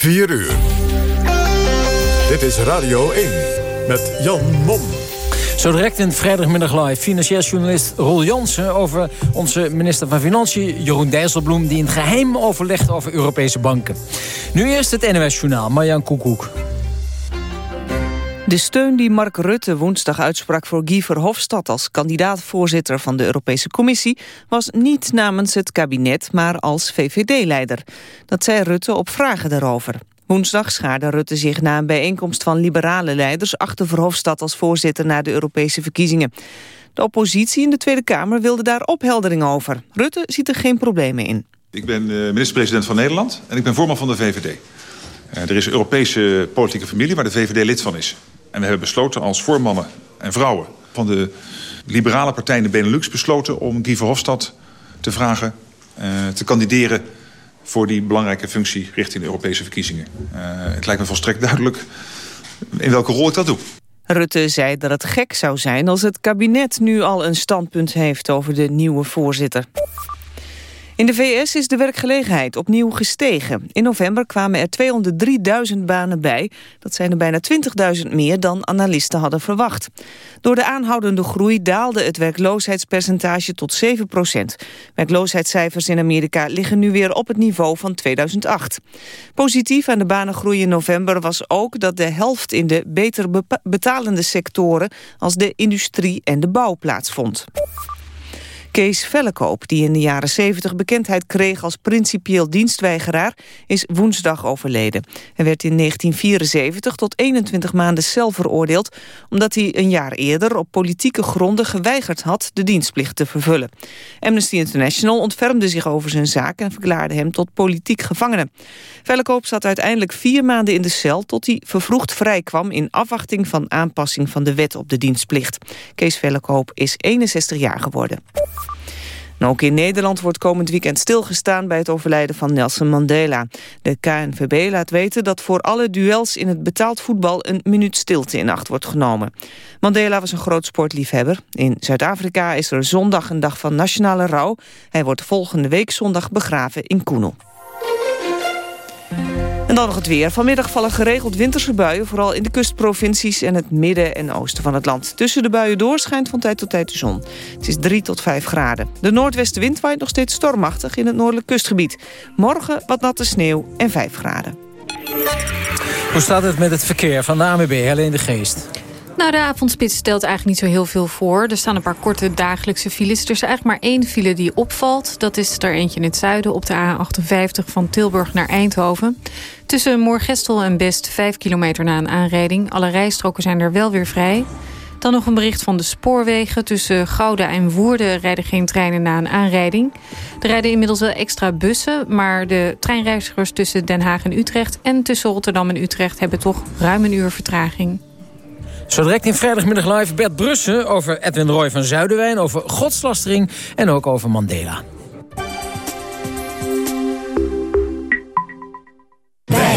4 uur. Dit is Radio 1 met Jan Mom. Zo direct in vrijdagmiddag live financieel journalist Roel Jansen... over onze minister van Financiën Jeroen Dijsselbloem... die in geheim overlegt over Europese banken. Nu eerst het NOS Journaal, Marjan Koekoek. De steun die Mark Rutte woensdag uitsprak voor Guy Verhofstadt... als kandidaat-voorzitter van de Europese Commissie... was niet namens het kabinet, maar als VVD-leider. Dat zei Rutte op vragen daarover. Woensdag schaarde Rutte zich na een bijeenkomst van liberale leiders... achter Verhofstadt als voorzitter na de Europese verkiezingen. De oppositie in de Tweede Kamer wilde daar opheldering over. Rutte ziet er geen problemen in. Ik ben eh, minister-president van Nederland en ik ben voorman van de VVD. Uh, er is een Europese politieke familie waar de VVD lid van is. En we hebben besloten als voormannen en vrouwen van de liberale partij in de Benelux... besloten om Guy Verhofstadt te vragen uh, te kandideren voor die belangrijke functie richting de Europese verkiezingen. Uh, het lijkt me volstrekt duidelijk in welke rol ik dat doe. Rutte zei dat het gek zou zijn als het kabinet nu al een standpunt heeft over de nieuwe voorzitter. In de VS is de werkgelegenheid opnieuw gestegen. In november kwamen er 203.000 banen bij. Dat zijn er bijna 20.000 meer dan analisten hadden verwacht. Door de aanhoudende groei daalde het werkloosheidspercentage tot 7 procent. Werkloosheidscijfers in Amerika liggen nu weer op het niveau van 2008. Positief aan de banengroei in november was ook dat de helft in de beter betalende sectoren als de industrie en de bouw plaatsvond. Kees Vellekoop, die in de jaren 70 bekendheid kreeg als principieel dienstweigeraar, is woensdag overleden. Hij werd in 1974 tot 21 maanden cel veroordeeld, omdat hij een jaar eerder op politieke gronden geweigerd had de dienstplicht te vervullen. Amnesty International ontfermde zich over zijn zaak en verklaarde hem tot politiek gevangene. Vellekoop zat uiteindelijk vier maanden in de cel tot hij vervroegd vrijkwam in afwachting van aanpassing van de wet op de dienstplicht. Kees Vellekoop is 61 jaar geworden ook in Nederland wordt komend weekend stilgestaan bij het overlijden van Nelson Mandela. De KNVB laat weten dat voor alle duels in het betaald voetbal een minuut stilte in acht wordt genomen. Mandela was een groot sportliefhebber. In Zuid-Afrika is er zondag een dag van nationale rouw. Hij wordt volgende week zondag begraven in Koenel. En dan nog het weer. Vanmiddag vallen geregeld winterse buien... vooral in de kustprovincies en het midden en oosten van het land. Tussen de buien door schijnt van tijd tot tijd de zon. Het is 3 tot 5 graden. De noordwestenwind waait nog steeds stormachtig in het noordelijk kustgebied. Morgen wat natte sneeuw en 5 graden. Hoe staat het met het verkeer van de AMB, Helene de Geest? Nou, de avondspits stelt eigenlijk niet zo heel veel voor. Er staan een paar korte dagelijkse files. Er is eigenlijk maar één file die opvalt. Dat is er eentje in het zuiden op de A58 van Tilburg naar Eindhoven. Tussen Moorgestel en Best 5 kilometer na een aanrijding. Alle rijstroken zijn er wel weer vrij. Dan nog een bericht van de spoorwegen. Tussen Gouda en Woerden rijden geen treinen na een aanrijding. Er rijden inmiddels wel extra bussen... maar de treinreizigers tussen Den Haag en Utrecht... en tussen Rotterdam en Utrecht hebben toch ruim een uur vertraging. Zo direct in vrijdagmiddag live Bert Brussen over Edwin Roy van Zuiderwijn... over godslastering en ook over Mandela.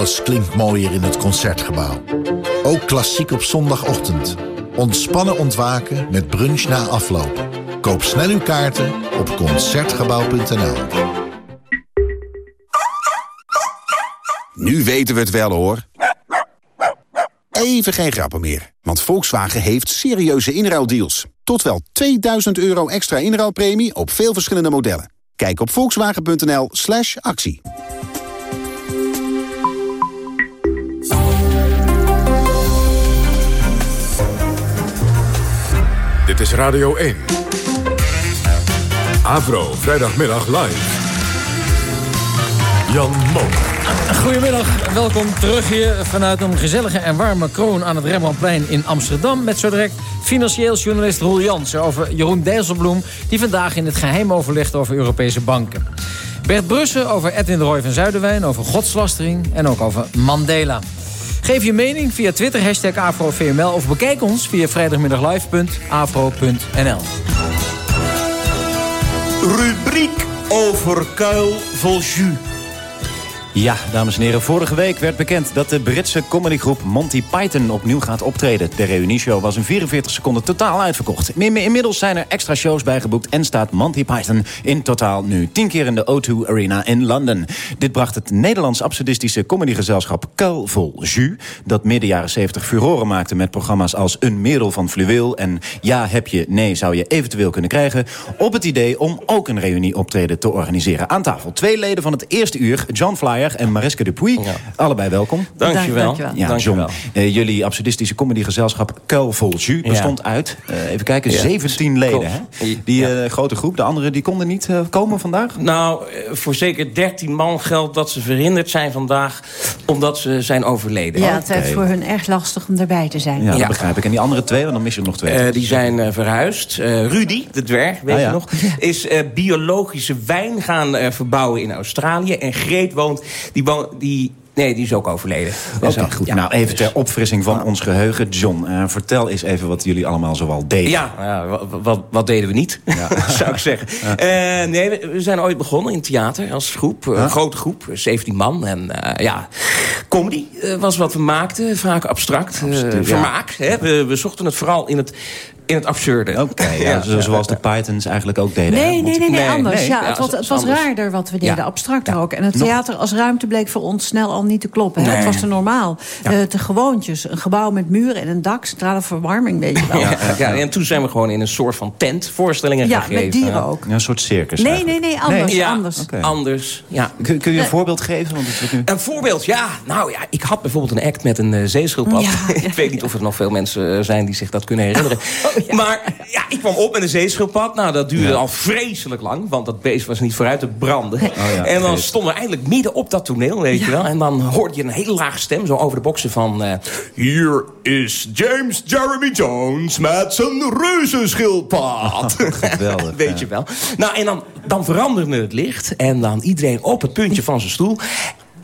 Alles klinkt mooier in het Concertgebouw. Ook klassiek op zondagochtend. Ontspannen ontwaken met brunch na afloop. Koop snel uw kaarten op Concertgebouw.nl Nu weten we het wel hoor. Even geen grappen meer, want Volkswagen heeft serieuze inruildeals. Tot wel 2000 euro extra inruilpremie op veel verschillende modellen. Kijk op volkswagen.nl slash actie. Dit is Radio 1. Avro, vrijdagmiddag live. Jan Mom. Goedemiddag, welkom terug hier vanuit een gezellige en warme kroon aan het Rembrandtplein in Amsterdam. Met zo direct financieel journalist Roel Jansen over Jeroen Dijsselbloem... die vandaag in het geheim overlegt over Europese banken. Bert Brussen over Edwin de Roy van Zuiderwijn, over godslastering en ook over Mandela. Geef je mening via Twitter, hashtag AfroVML... of bekijk ons via vrijdagmiddaglive.afro.nl. Rubriek over kuil vol jus. Ja, dames en heren, vorige week werd bekend dat de Britse comedygroep Monty Python opnieuw gaat optreden. De reunieshow was in 44 seconden totaal uitverkocht. Inmiddels zijn er extra shows bijgeboekt en staat Monty Python in totaal nu 10 keer in de O2 Arena in Londen. Dit bracht het Nederlands absurdistische comedygezelschap Kuil vol Jus, dat midden jaren 70 furoren maakte met programma's als Een Merel van Fluweel en Ja heb je, nee zou je eventueel kunnen krijgen, op het idee om ook een reunieoptreden te organiseren. Aan tafel twee leden van het eerste uur, John Flyer en Mariska Dupuy. Ja. Allebei welkom. Dankjewel. Dankjewel. Ja, John, uh, jullie absurdistische comedygezelschap Kuil vol Jus bestond uit, uh, even kijken, 17 leden. Hè? Die uh, grote groep, de anderen die konden niet komen vandaag? Nou, voor zeker 13 man geldt dat ze verhinderd zijn vandaag... omdat ze zijn overleden. Ja, het is voor hun erg lastig om erbij te zijn. Ja, dat begrijp ik. En die andere twee, want dan mis je nog twee. die zijn verhuisd. Rudy, de dwerg, weet ah, je nog... is biologische wijn gaan verbouwen in Australië. En Greet woont die, die, Nee, die is ook overleden. Oké, okay, goed. nou, even ter opfrissing van ons geheugen. John, uh, vertel eens even wat jullie allemaal zoal deden. Ja, ja wat, wat, deden we niet, ja. zou ik zeggen. Uh, nee, we, zijn ooit begonnen in theater als groep. Een grote groep, 17 man. En ja, comedy was wat we maakten. Vaak abstract. vermaak. Hè? We, we zochten het vooral in het in het absurde. Oké, ja, zoals de Pythons eigenlijk ook deden. Nee, nee, nee, nee, anders. Ja, het was, het was raarder wat we deden, abstracter ook. En het theater als ruimte bleek voor ons snel al niet te kloppen. Het was te normaal. Uh, te gewoontjes. Een gebouw met muren en een dak, centrale verwarming, weet je wel. Ja, en toen zijn we gewoon in een soort van tent voorstellingen ja, gegeven. Ja, met dieren ook. een soort circus Nee, nee, nee, anders. Nee. anders. anders ja. Kun, kun, je een voorbeeld geven? Want het nu... Een voorbeeld, ja. Nou ja, ik had bijvoorbeeld een act met een uh, zeeschildpad. ik weet niet of er nog veel mensen zijn die zich dat kunnen herinneren. Oh, maar ja, ik kwam op met een zeeschildpad. Nou, dat duurde al vreselijk lang. Want dat beest was niet vooruit te branden. Oh, ja, en dan stonden we eindelijk midden op dat toneel, weet je wel. En dan hoorde je een hele lage stem zo over de boksen van... Uh, Hier is James Jeremy Jones met zijn reuzenschildpad. Geweldig. weet je wel. Nou, en dan, dan veranderde het licht. En dan iedereen op het puntje van zijn stoel.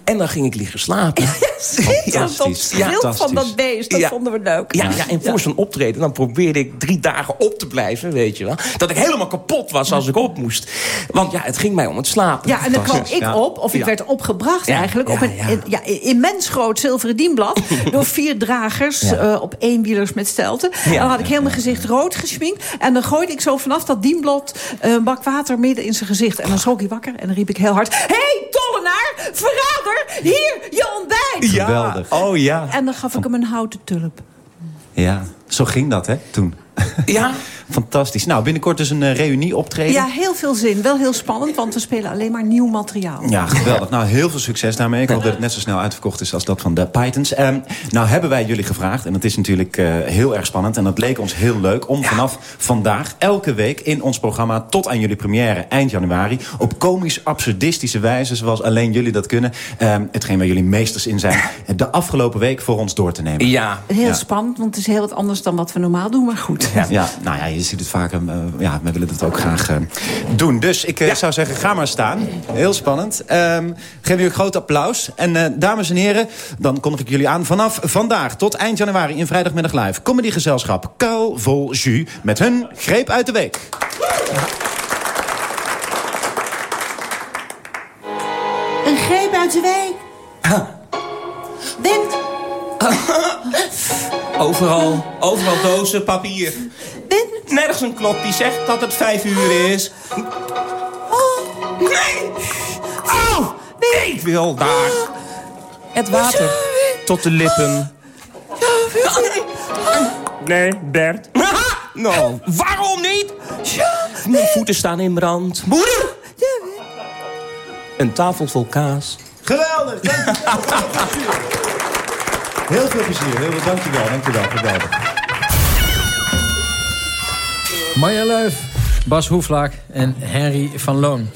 En dan ging ik liggen slapen. Fantastisch. Ja, dat van dat beest, dat vonden we leuk. Ja, ja en voor zo'n optreden, dan probeerde ik drie dagen op te blijven, weet je wel. Dat ik helemaal kapot was als ik op moest. Want ja, het ging mij om het slapen. Ja, en dan kwam ik op, of ik werd opgebracht eigenlijk... op een ja, immens groot zilveren dienblad... door vier dragers uh, op eenwielers met stelten. En dan had ik heel mijn gezicht rood geschminkt. En dan gooide ik zo vanaf dat dienblad uh, een bak water midden in zijn gezicht. En dan schrok hij wakker en dan riep ik heel hard... hey, tollenaar, verrader, hier, je ontbijt! Geweldig. Oh ja. En dan gaf ik hem een houten tulp. Ja, zo ging dat, hè, toen. Ja, Fantastisch. Nou, binnenkort dus een uh, reunie optreden. Ja, heel veel zin. Wel heel spannend, want we spelen alleen maar nieuw materiaal. Ja, geweldig. Nou, heel veel succes daarmee. Ik hoop dat het net zo snel uitverkocht is als dat van de Pythons. Um, nou hebben wij jullie gevraagd, en dat is natuurlijk uh, heel erg spannend... en dat leek ons heel leuk, om vanaf vandaag elke week in ons programma... tot aan jullie première eind januari... op komisch-absurdistische wijze, zoals alleen jullie dat kunnen... Um, hetgeen waar jullie meesters in zijn... de afgelopen week voor ons door te nemen. Ja. Heel spannend, want het is heel wat anders dan wat we normaal doen, maar goed. Ja, ja nou ja, je ziet het vaak... Uh, ja, we willen het ook graag uh, doen. Dus ik uh, zou zeggen, ga maar staan. Heel spannend. Um, geef jullie een groot applaus. En dames en heren, dan kondig ik jullie aan... vanaf vandaag tot eind januari in Vrijdagmiddag Live... comedygezelschap Kuil Vol Jus... met hun Greep uit de Week. Een greep uit de week. Wind. Overal, overal dozen papier. Nergens een klok die zegt dat het vijf uur is. Oh. Nee! Oh! Ik wil daar. Het water tot de lippen. Nee, Bert. Nou, waarom niet? Mijn voeten staan in brand. Moeder! Een tafel vol kaas. Geweldig! Heel veel plezier. Heel veel dankjewel. Dankjewel. Geweldig. Marja Luif, Bas Hoeflaak en Henry van Loon.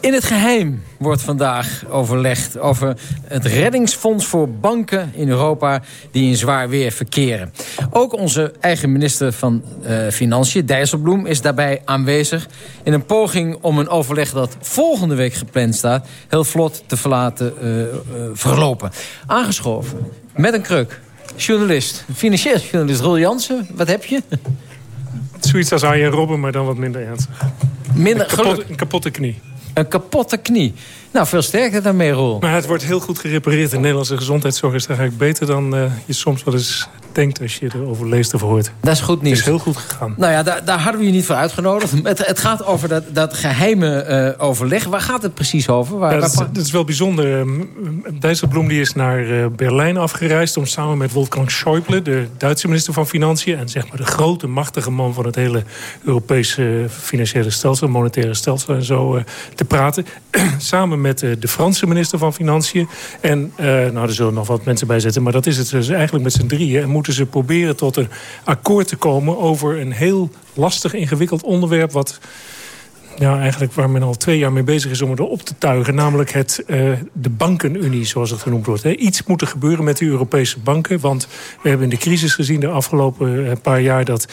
In het geheim wordt vandaag overlegd over het reddingsfonds voor banken in Europa die in zwaar weer verkeren. Ook onze eigen minister van uh, Financiën, Dijsselbloem, is daarbij aanwezig in een poging om een overleg dat volgende week gepland staat heel vlot te verlaten uh, uh, verlopen. Aangeschoven met een kruk. Journalist, financieel journalist Roel Jansen, wat heb je? Zoiets als Arjen Robben, maar dan wat minder ernstig. Minder een, kapot, een kapotte knie. Een kapotte knie. Nou, veel sterker daarmee, Roel. Maar het wordt heel goed gerepareerd. De Nederlandse gezondheidszorg is eigenlijk beter dan uh, je soms wel eens denkt als je erover leest of hoort. Dat is goed nieuws. Het is heel goed gegaan. Nou ja, daar, daar hadden we je niet voor uitgenodigd. Het, het gaat over dat, dat geheime uh, overleg. Waar gaat het precies over? Waar, ja, dat, is, dat, is, wel bijzonder. Dijsselbloem die is naar uh, Berlijn afgereisd... om samen met Wolfgang Schäuble, de Duitse minister van Financiën... en zeg maar de grote, machtige man van het hele Europese financiële stelsel... monetaire stelsel en zo, uh, te praten. samen met de Franse minister van Financiën. En nou, er zullen nog wat mensen bij zitten... maar dat is het dus eigenlijk met z'n drieën. En moeten ze proberen tot een akkoord te komen... over een heel lastig, ingewikkeld onderwerp... wat ja, eigenlijk waar men al twee jaar mee bezig is om het op te tuigen. Namelijk het, uh, de bankenunie, zoals het genoemd wordt. He, iets moet er gebeuren met de Europese banken. Want we hebben in de crisis gezien de afgelopen paar jaar... dat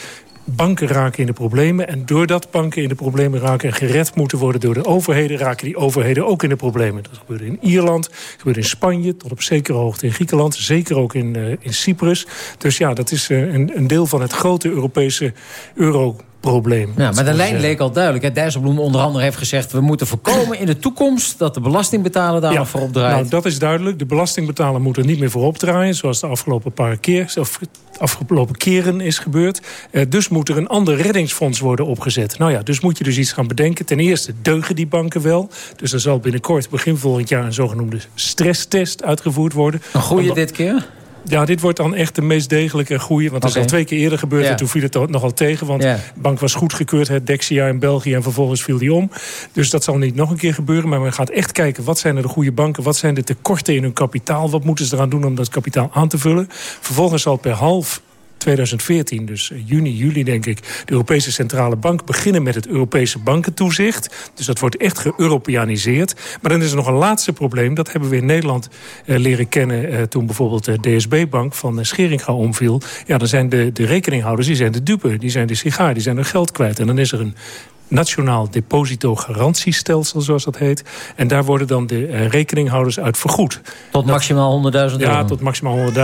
banken raken in de problemen. En doordat banken in de problemen raken en gered moeten worden door de overheden... raken die overheden ook in de problemen. Dat gebeurde in Ierland, gebeurde in Spanje... tot op zekere hoogte in Griekenland, zeker ook in, uh, in Cyprus. Dus ja, dat is uh, een, een deel van het grote Europese euro probleem. Ja, maar de lijn leek al duidelijk. Dijsselbloem onder andere heeft gezegd... we moeten voorkomen in de toekomst dat de belastingbetaler daar ja, nog voorop draait. Nou, dat is duidelijk. De belastingbetaler moet er niet meer voorop draaien... zoals de afgelopen paar keer, of afgelopen keren is gebeurd. Uh, dus moet er een ander reddingsfonds worden opgezet. Nou ja, dus moet je dus iets gaan bedenken. Ten eerste deugen die banken wel. Dus er zal binnenkort, begin volgend jaar... een zogenoemde stresstest uitgevoerd worden. Een goede dit keer? Ja, dit wordt dan echt de meest degelijke goede. Want dat okay. is al twee keer eerder gebeurd. Ja. En toen viel het nogal tegen. Want ja. de bank was goedgekeurd. Het Dexia in België. En vervolgens viel die om. Dus dat zal niet nog een keer gebeuren. Maar men gaat echt kijken. Wat zijn er de goede banken? Wat zijn de tekorten in hun kapitaal? Wat moeten ze eraan doen om dat kapitaal aan te vullen? Vervolgens zal per half 2014, dus juni, juli denk ik... de Europese Centrale Bank beginnen met het Europese bankentoezicht. Dus dat wordt echt geëuropeaniseerd. Maar dan is er nog een laatste probleem. Dat hebben we in Nederland uh, leren kennen... Uh, toen bijvoorbeeld de DSB-bank van Scheringa omviel. Ja, dan zijn de, de rekeninghouders die zijn de dupe. Die zijn de sigaar, die zijn hun geld kwijt. En dan is er een Nationaal Depositogarantiestelsel, zoals dat heet. En daar worden dan de uh, rekeninghouders uit vergoed. Tot maximaal 100.000 euro? Ja, tot maximaal 100.000.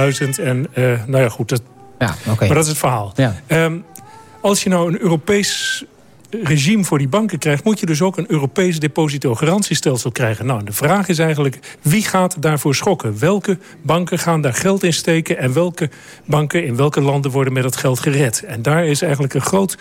En uh, nou ja, goed, dat, ja, okay. Maar dat is het verhaal. Ja. Um, als je nou een Europees regime voor die banken krijgt... moet je dus ook een Europees depositogarantiestelsel krijgen. Nou, de vraag is eigenlijk, wie gaat daarvoor schokken? Welke banken gaan daar geld in steken... en welke banken in welke landen worden met dat geld gered? En daar is eigenlijk een groot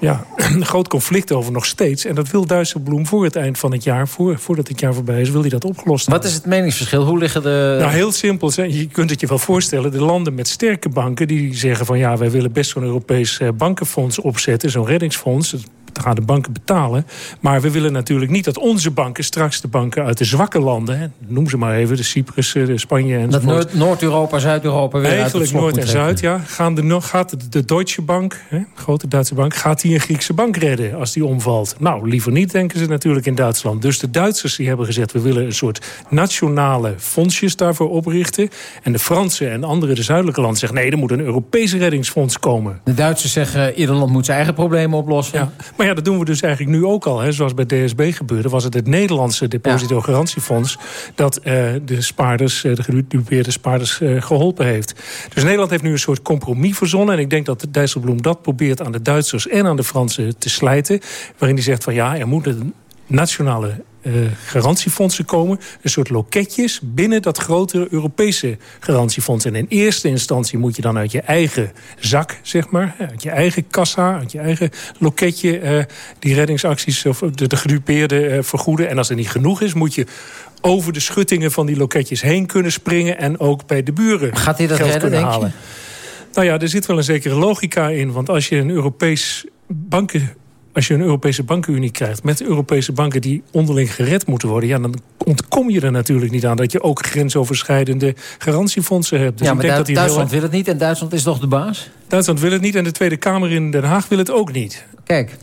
ja, een groot conflict over nog steeds. En dat wil Dijsselbloem voor het eind van het jaar, voor, voordat het jaar voorbij is, wil hij dat opgelost Wat is het meningsverschil? Hoe liggen de... Nou, heel simpel. Je kunt het je wel voorstellen. De landen met sterke banken die zeggen van ja, wij willen best zo'n Europees bankenfonds opzetten, zo'n reddingsfonds gaan de banken betalen. Maar we willen natuurlijk niet dat onze banken straks de banken uit de zwakke landen... Hè, noem ze maar even, de Cyprus, de Spanje en Dat Noord-Europa, Zuid-Europa weer Eigenlijk Noord en Zuid, ja. Gaan de, gaat de, de Deutsche Bank, hè, grote Duitse bank... gaat die een Griekse bank redden als die omvalt? Nou, liever niet, denken ze natuurlijk in Duitsland. Dus de Duitsers die hebben gezegd... we willen een soort nationale fondsjes daarvoor oprichten. En de Fransen en andere, de zuidelijke landen, zeggen... nee, er moet een Europees reddingsfonds komen. De Duitsers zeggen, ieder land moet zijn eigen problemen oplossen. Ja. Maar ja, dat doen we dus eigenlijk nu ook al. Hè. Zoals bij DSB gebeurde, was het het Nederlandse depositogarantiefonds... dat uh, de spaarders, de gedupeerde spaarders, uh, geholpen heeft. Dus Nederland heeft nu een soort compromis verzonnen. En ik denk dat Dijsselbloem dat probeert aan de Duitsers en aan de Fransen te slijten. Waarin hij zegt van ja, er moet een nationale uh, garantiefondsen komen. Een soort loketjes binnen dat grotere Europese garantiefonds. En in eerste instantie moet je dan uit je eigen zak, zeg maar... uit je eigen kassa, uit je eigen loketje... Uh, die reddingsacties of de, de gedupeerde uh, vergoeden. En als er niet genoeg is, moet je over de schuttingen van die loketjes heen kunnen springen... en ook bij de buren Gaat hij dat geld redden, kunnen denk halen. Nou ja, er zit wel een zekere logica in. Want als je een Europees banken als je een Europese bankenunie krijgt... met Europese banken die onderling gered moeten worden... Ja, dan ontkom je er natuurlijk niet aan... dat je ook grensoverschrijdende garantiefondsen hebt. Dus ja, maar ik denk dat Duitsland heel... wil het niet en Duitsland is toch de baas? Duitsland wil het niet en de Tweede Kamer in Den Haag wil het ook niet. Kijk.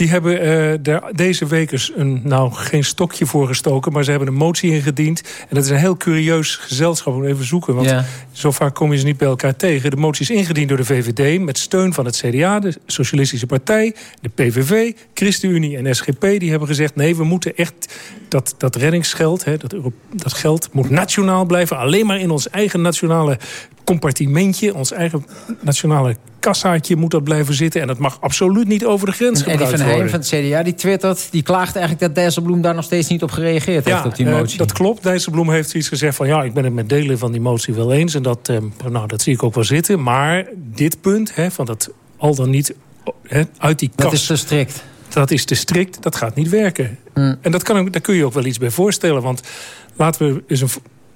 Die hebben uh, deze week eens een, nou, geen stokje voor gestoken... maar ze hebben een motie ingediend. En dat is een heel curieus gezelschap. Even zoeken, want zo vaak kom je ze niet bij elkaar tegen. De motie is ingediend door de VVD met steun van het CDA... de Socialistische Partij, de PVV, ChristenUnie en SGP. Die hebben gezegd, nee, we moeten echt dat, dat reddingsgeld... Hè, dat, dat geld moet nationaal blijven. Alleen maar in ons eigen nationale compartimentje, ons eigen nationale kassaatje moet dat blijven zitten. En dat mag absoluut niet over de grens en gebruikt van worden. van het CDA die twittert, die klaagt eigenlijk dat Dijsselbloem daar nog steeds niet op gereageerd heeft op die eh, motie. dat klopt. Dijsselbloem heeft iets gezegd van ja, ik ben het met delen van die motie wel eens. En dat, uh, nou, dat zie ik ook wel zitten. Maar dit punt, hè, van dat al dan niet hè, uit die kas... Dat is te strikt. Dat is te strikt, dat gaat niet werken. Mm. En dat kan, daar kun je ook wel iets bij voorstellen. Want laten we eens een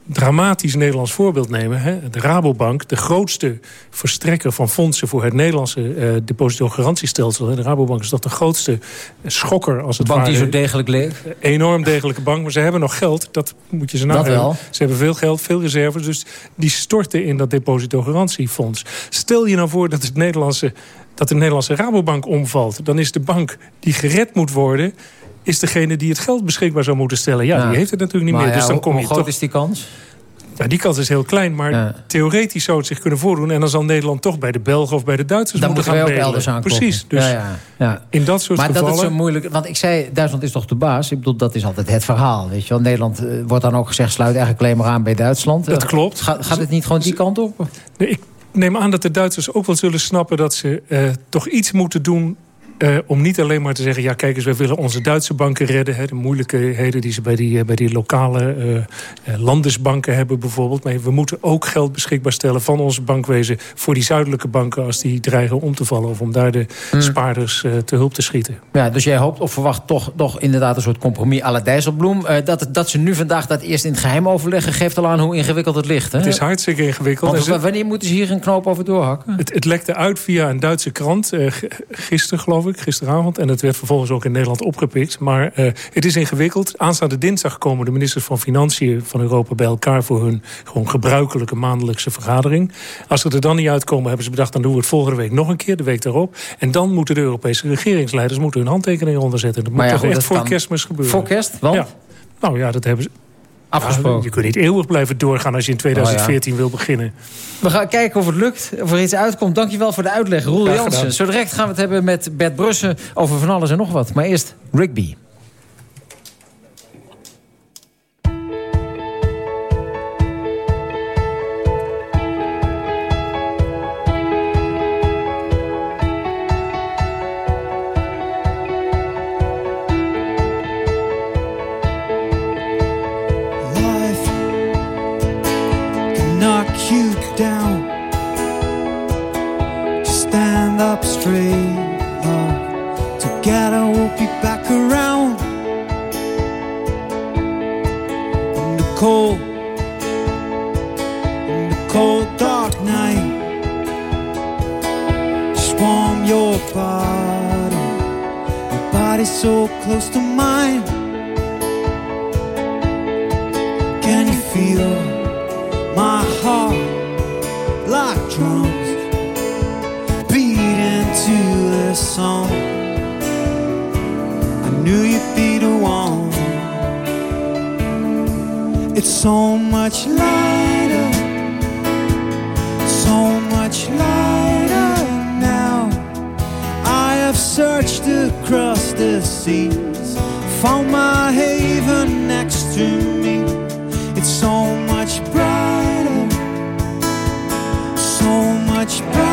dramatisch Nederlands voorbeeld nemen. Hè? De Rabobank, de grootste verstrekker van fondsen... voor het Nederlandse uh, depositogarantiestelsel. De Rabobank is toch de grootste schokker als het bank ware. die zo degelijk leeft. Enorm degelijke bank, maar ze hebben nog geld. Dat moet je ze nou wel. Ze hebben veel geld, veel reserves. Dus die storten in dat depositogarantiefonds. Stel je nou voor dat, het Nederlandse, dat de Nederlandse Rabobank omvalt. Dan is de bank die gered moet worden is degene die het geld beschikbaar zou moeten stellen. Ja, die heeft het natuurlijk niet meer. dus dan kom hoe je groot toch... is die kans? Ja, die kans is heel klein, maar theoretisch zou het zich kunnen voordoen. En dan zal Nederland toch bij de Belgen of bij de Duitsers dan moeten gaan bedelen. elders Precies, dus ja, ja, in dat soort maar gevallen... Maar dat is zo moeilijk, want ik zei, Duitsland is toch de baas? Ik bedoel, dat is altijd het verhaal, weet je wel. Nederland uh, wordt dan ook gezegd, sluit eigenlijk alleen maar aan bij Duitsland. Dat klopt. Gaat, gaat het niet gewoon die kant op? Nee, ik neem aan dat de Duitsers ook wel zullen snappen... dat ze uh, toch iets moeten doen uh, om niet alleen maar te zeggen... ja, kijk eens, wij willen onze Duitse banken redden. Hè, de moeilijkheden die ze bij die, uh, bij die lokale uh, landesbanken hebben bijvoorbeeld. Maar we moeten ook geld beschikbaar stellen van onze bankwezen... voor die zuidelijke banken als die dreigen om te vallen... of om daar de hmm. spaarders te hulp te schieten. Ja, dus jij hoopt of verwacht toch, toch inderdaad een soort compromis à la Dijsselbloem. dat, dat ze nu vandaag dat eerst in het geheim overleggen... geeft al aan hoe ingewikkeld het ligt. Hè? Het is hartstikke ingewikkeld. Want, wanneer moeten ze hier een knoop over doorhakken? Het, het lekte uit via een Duitse krant, gisteren geloof ik, gisteravond. En het werd vervolgens ook in Nederland opgepikt. Maar uh, het is ingewikkeld. Aanstaande dinsdag komen de ministers van Financiën van Europa bij elkaar... voor hun gewoon gebruikelijke maandelijkse vergadering. Als ze er dan niet uitkomen, hebben ze bedacht... dan doen we het volgende week nog een keer, de week daarop. En dan moeten de Europese regeringsleiders moeten hun handtekeningen onderzetten. Dat moet ja, toch echt voor kerstmis gebeuren. Voor kerst? Want? Ja. Nou ja, dat hebben ze... Afgesproken. Ja, je kunt niet eeuwig blijven doorgaan als je in 2014 oh, ja. wil beginnen. We gaan kijken of het lukt, of er iets uitkomt. Dankjewel voor de uitleg, Roel Jansen. Zo direct gaan we het hebben met Bert Brussen over van alles en nog wat. Maar eerst Rigby. much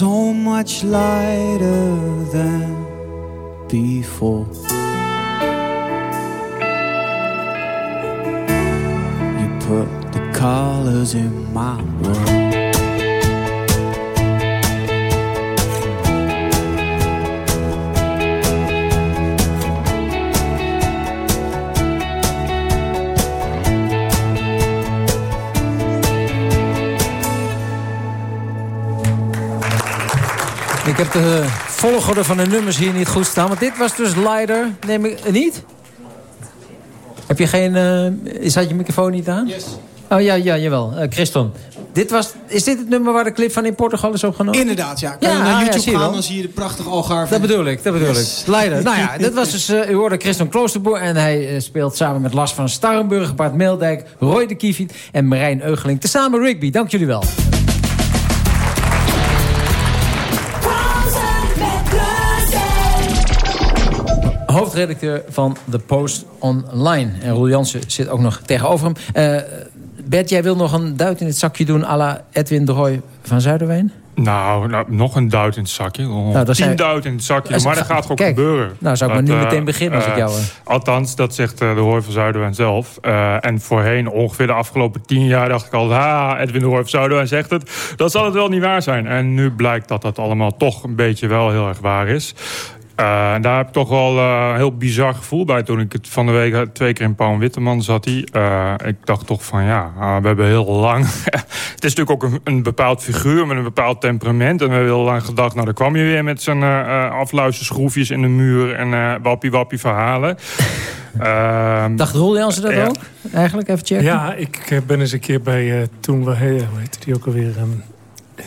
so much lighter than before. You put the colors in my world. Heb de volgorde van de nummers hier niet goed staan. Want dit was dus Leider. Neem ik eh, niet? Heb je geen... eh zat je microfoon niet aan? Yes. Oh ja, ja jawel. Eh Christon. Dit was, is dit het nummer waar de clip van in Portugal is opgenomen? Inderdaad, ja. Kan je Ja, naar ja, YouTube zie je gaan, dan zie je de prachtige Algarve. Dat bedoel ik, dat bedoel Yes. ik. Leider. Nou ja, dit was dus, u hoorde Christian Kloosterboer... en hij speelt samen met Lars van Starrenburg, Bart Meeldijk... Roy de Kieviet en Marijn Eugeling. Tezamen Rigby. Dank jullie wel. Hoofdredacteur van The Post Online. En Roel Jansen zit ook nog tegenover hem. Eh, Bert, jij wil nog een duit in het zakje doen... à la Edwin de Roy van Zuiderwijn? Nou, nou, nog een duit in het zakje. Nog Nou, tien duit in het zakje. Maar dat gaat Kijk, gebeuren. nou, zou ik maar nu eh, meteen beginnen als ik eh, jou. Althans, dat zegt de Hooi van Zuiderwijn zelf. En voorheen, ongeveer de afgelopen tien jaar, dacht ik al... ha, Edwin de Hooi van Zuiderwijn zegt het. Dat zal het wel niet waar zijn. En nu blijkt dat dat allemaal toch een beetje wel heel erg waar is. Eh, en daar heb ik toch wel eh, een heel bizar gevoel bij. Toen ik het van de week twee keer in Pauw en Witteman zat. Die, Eh, ik dacht toch van ja, ah, we hebben heel lang... het is natuurlijk ook een, een bepaald figuur met een bepaald temperament. En we hebben heel lang gedacht, nou dan kwam je weer met zijn afluisterschroefjes in de muur. En eh wappie wappie verhalen. Ehm, Dacht Roel Jansen dat ja. ook? Eigenlijk even checken. Ja, ik ben eens een keer bij, eh, toen we, hey, hoe heette die ook alweer? ehm,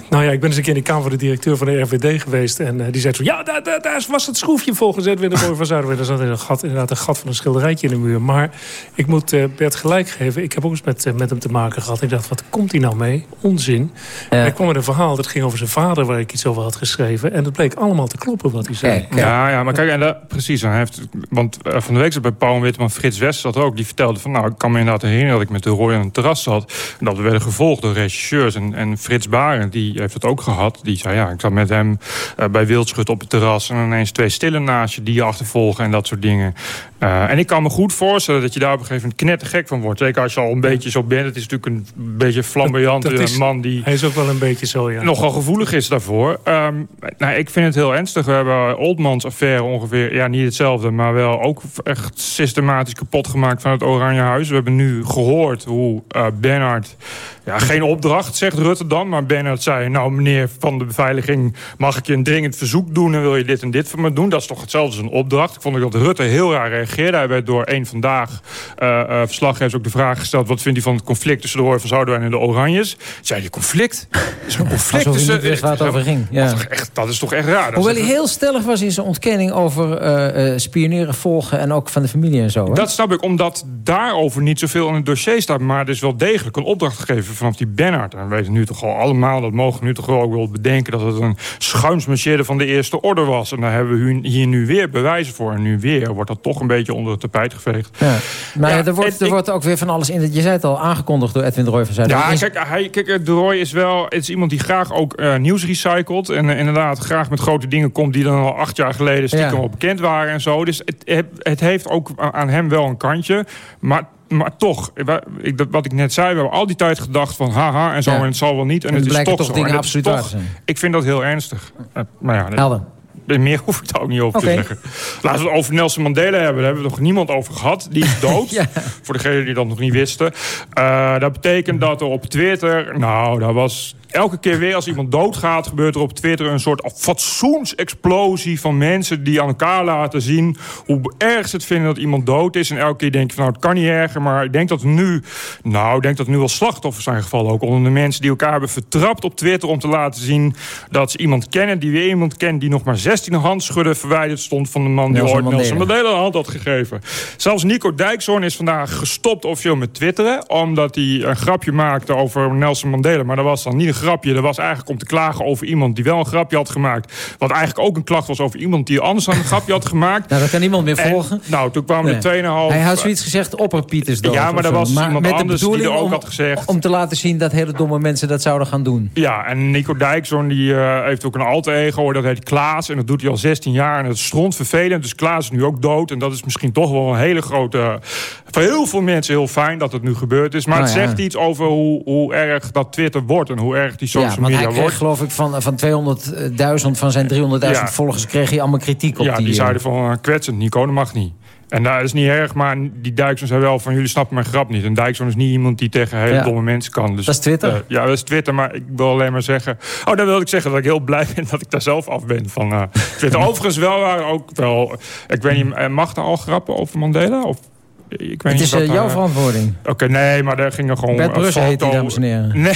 nou ja, ik ben eens een keer in de kamer van de directeur van de RVD geweest. En eh, die zei zo, ja, daar, daar, daar was het schroefje volgens Edwin de Boy van Zuiderwijn. Daar zat in een gat, inderdaad een gat van een schilderijtje in de muur. Maar ik moet eh, Bert gelijk geven. Ik heb ook eens met, eh, met hem te maken gehad. Ik dacht, wat komt hij nou mee? Onzin. En ik kwam met een verhaal, dat ging over zijn vader... waar ik iets over had geschreven. En het bleek allemaal te kloppen wat hij zei. Ja, ja, maar kijk, en dat, precies. Hij heeft, want van de week zat bij Paul en Witteman Frits West zat ook. Die vertelde van, nou, ik kan me inderdaad herinneren dat ik met de Roy aan het terras zat. En dat we werden gevolgd door regisseurs. En, en Frits Barend, die heeft het ook gehad. Die zei, ja, ik zat met hem eh, bij Wildschut op het terras. En ineens twee stille naast die je achtervolgen en dat soort dingen. Eh, en ik kan me goed voorstellen dat je daar op een gegeven moment knettergek van wordt. Zeker als je al een beetje zo bent. Het is natuurlijk een beetje flamboyante man die Hij is ook wel een beetje zo, ja. nogal gevoelig is daarvoor. Ehm, nou, ik vind het heel ernstig. We hebben Oldmans affaire ongeveer, ja niet hetzelfde... maar wel ook echt systematisch kapot gemaakt van het Oranje Huis. We hebben nu gehoord hoe eh Bernard... Ja, geen opdracht, zegt Rutte dan. Maar Bernard zei, nou meneer van de beveiliging... mag ik je een dringend verzoek doen en wil je dit en dit voor me doen? Dat is toch hetzelfde als een opdracht? Ik vond dat Rutte heel raar reageerde. Hij werd door één vandaag eh eh verslaggevers ook de vraag gesteld... wat vindt hij van het conflict tussen de Hoor van Zuiderwijn en de Oranjes? Zei hij, conflict? Is er een conflict Alsof tussen... waar het over ging. Ja. Dat, is toch echt, dat is toch echt raar? Dat Hoewel hij heel stellig was in zijn ontkenning over eh, spioneren, volgen... en ook van de familie en zo. Hè? Dat snap ik, omdat daarover niet zoveel in het dossier staat. Maar er is wel degelijk een opdracht gegeven vanaf die Bernard. En we weten nu toch al allemaal, dat mogen we nu toch ook wel bedenken... dat het een schuinsmarcheerde van de eerste orde was. En daar hebben we hier nu weer bewijzen voor. En nu weer wordt dat toch een beetje onder het tapijt geveegd. Ja. Maar Ja, er, wordt, er wordt ook weer van alles in. Je zei het al, aangekondigd door Edwin de Roy van Zuiden. Ja, kijk, hij, kijk, de Roy is wel het is iemand die graag ook eh, nieuws recycelt. En eh, inderdaad graag met grote dingen komt die dan al acht jaar geleden stiekem al bekend waren en zo. Dus het, het, heeft ook aan hem wel een kantje. Maar, maar toch, wat ik net zei, we hebben al die tijd gedacht van haha en zo Ja. en het zal wel niet. En, En het het is toch toch zo. dingen absoluut toch-. Ik vind dat heel ernstig. Eh, maar ja, Helder. Meer hoef ik daar ook niet over te zeggen. Laten we het over Nelson Mandela hebben. Daar hebben we nog niemand over gehad. Die is dood. Ja. Voor degenen die dat nog niet wisten. Eh, dat betekent dat er op Twitter... Nou, daar was elke keer weer als iemand doodgaat... gebeurt er op Twitter een soort fatsoensexplosie van mensen... die aan elkaar laten zien hoe erg ze het vinden dat iemand dood is. En elke keer denk je van, nou, het kan niet erger. Maar ik denk dat nu, nou, ik denk dat nu wel slachtoffers zijn gevallen. Ook onder de mensen die elkaar hebben vertrapt op Twitter... om te laten zien dat ze iemand kennen die weer iemand kent... die nog maar 16 handschudden verwijderd stond van de man... die Nelson ooit Mandela. Nelson Mandela hand had gegeven. Zelfs Nico Dijkshoorn is vandaag gestopt officieel met twitteren... omdat hij een grapje maakte over Nelson Mandela. Maar dat was dan niet een grapje. Dat was eigenlijk om te klagen over iemand die wel een grapje had gemaakt. Wat eigenlijk ook een klacht was over iemand die anders dan een grapje had gemaakt. Nou, dat kan niemand meer En, volgen. nou, toen kwamen Nee. er 2,5... Hij had zoiets gezegd, opperpiet is dood. Ja, maar zo. was iemand met de anders die er ook om, had gezegd... Om te laten zien dat hele domme mensen dat zouden gaan doen. Ja, en Nico Dijkshoorn die, eh, heeft ook een alter ego. Dat heet Klaas. En dat doet hij al 16 jaar. En dat is stront vervelend. Dus Klaas is nu ook dood. En dat is misschien toch wel een hele grote... Voor heel veel mensen heel fijn dat het nu gebeurd is. Maar Nou het ja. zegt iets over hoe, hoe erg dat Twitter wordt. En hoe erg die social ja, media hij kreeg wordt. geloof ik van, van 200.000 van zijn 300.000 Ja. volgers... kreeg hij allemaal kritiek op ja, die, die... zeiden van eh, kwetsend, Nico, dat mag niet. En dat is niet erg, maar die Dijkson zei wel van... jullie snappen mijn grap niet. En Dijkson is niet iemand die tegen hele Ja. domme mensen kan. Dus, Dat is Twitter. eh, ja, dat is Twitter, maar ik wil alleen maar zeggen... Oh, dan wilde ik zeggen dat ik heel blij ben dat ik daar zelf af ben van eh, Twitter. Overigens wel waren ook wel... Ik weet niet, eh, mag er al grappen over Mandela? Of, ik weet het niet is wat eh, daar- jouw verantwoording. Oké, nee, maar daar ging er gewoon Bert een Brussen heet die, dames en heren. Nee,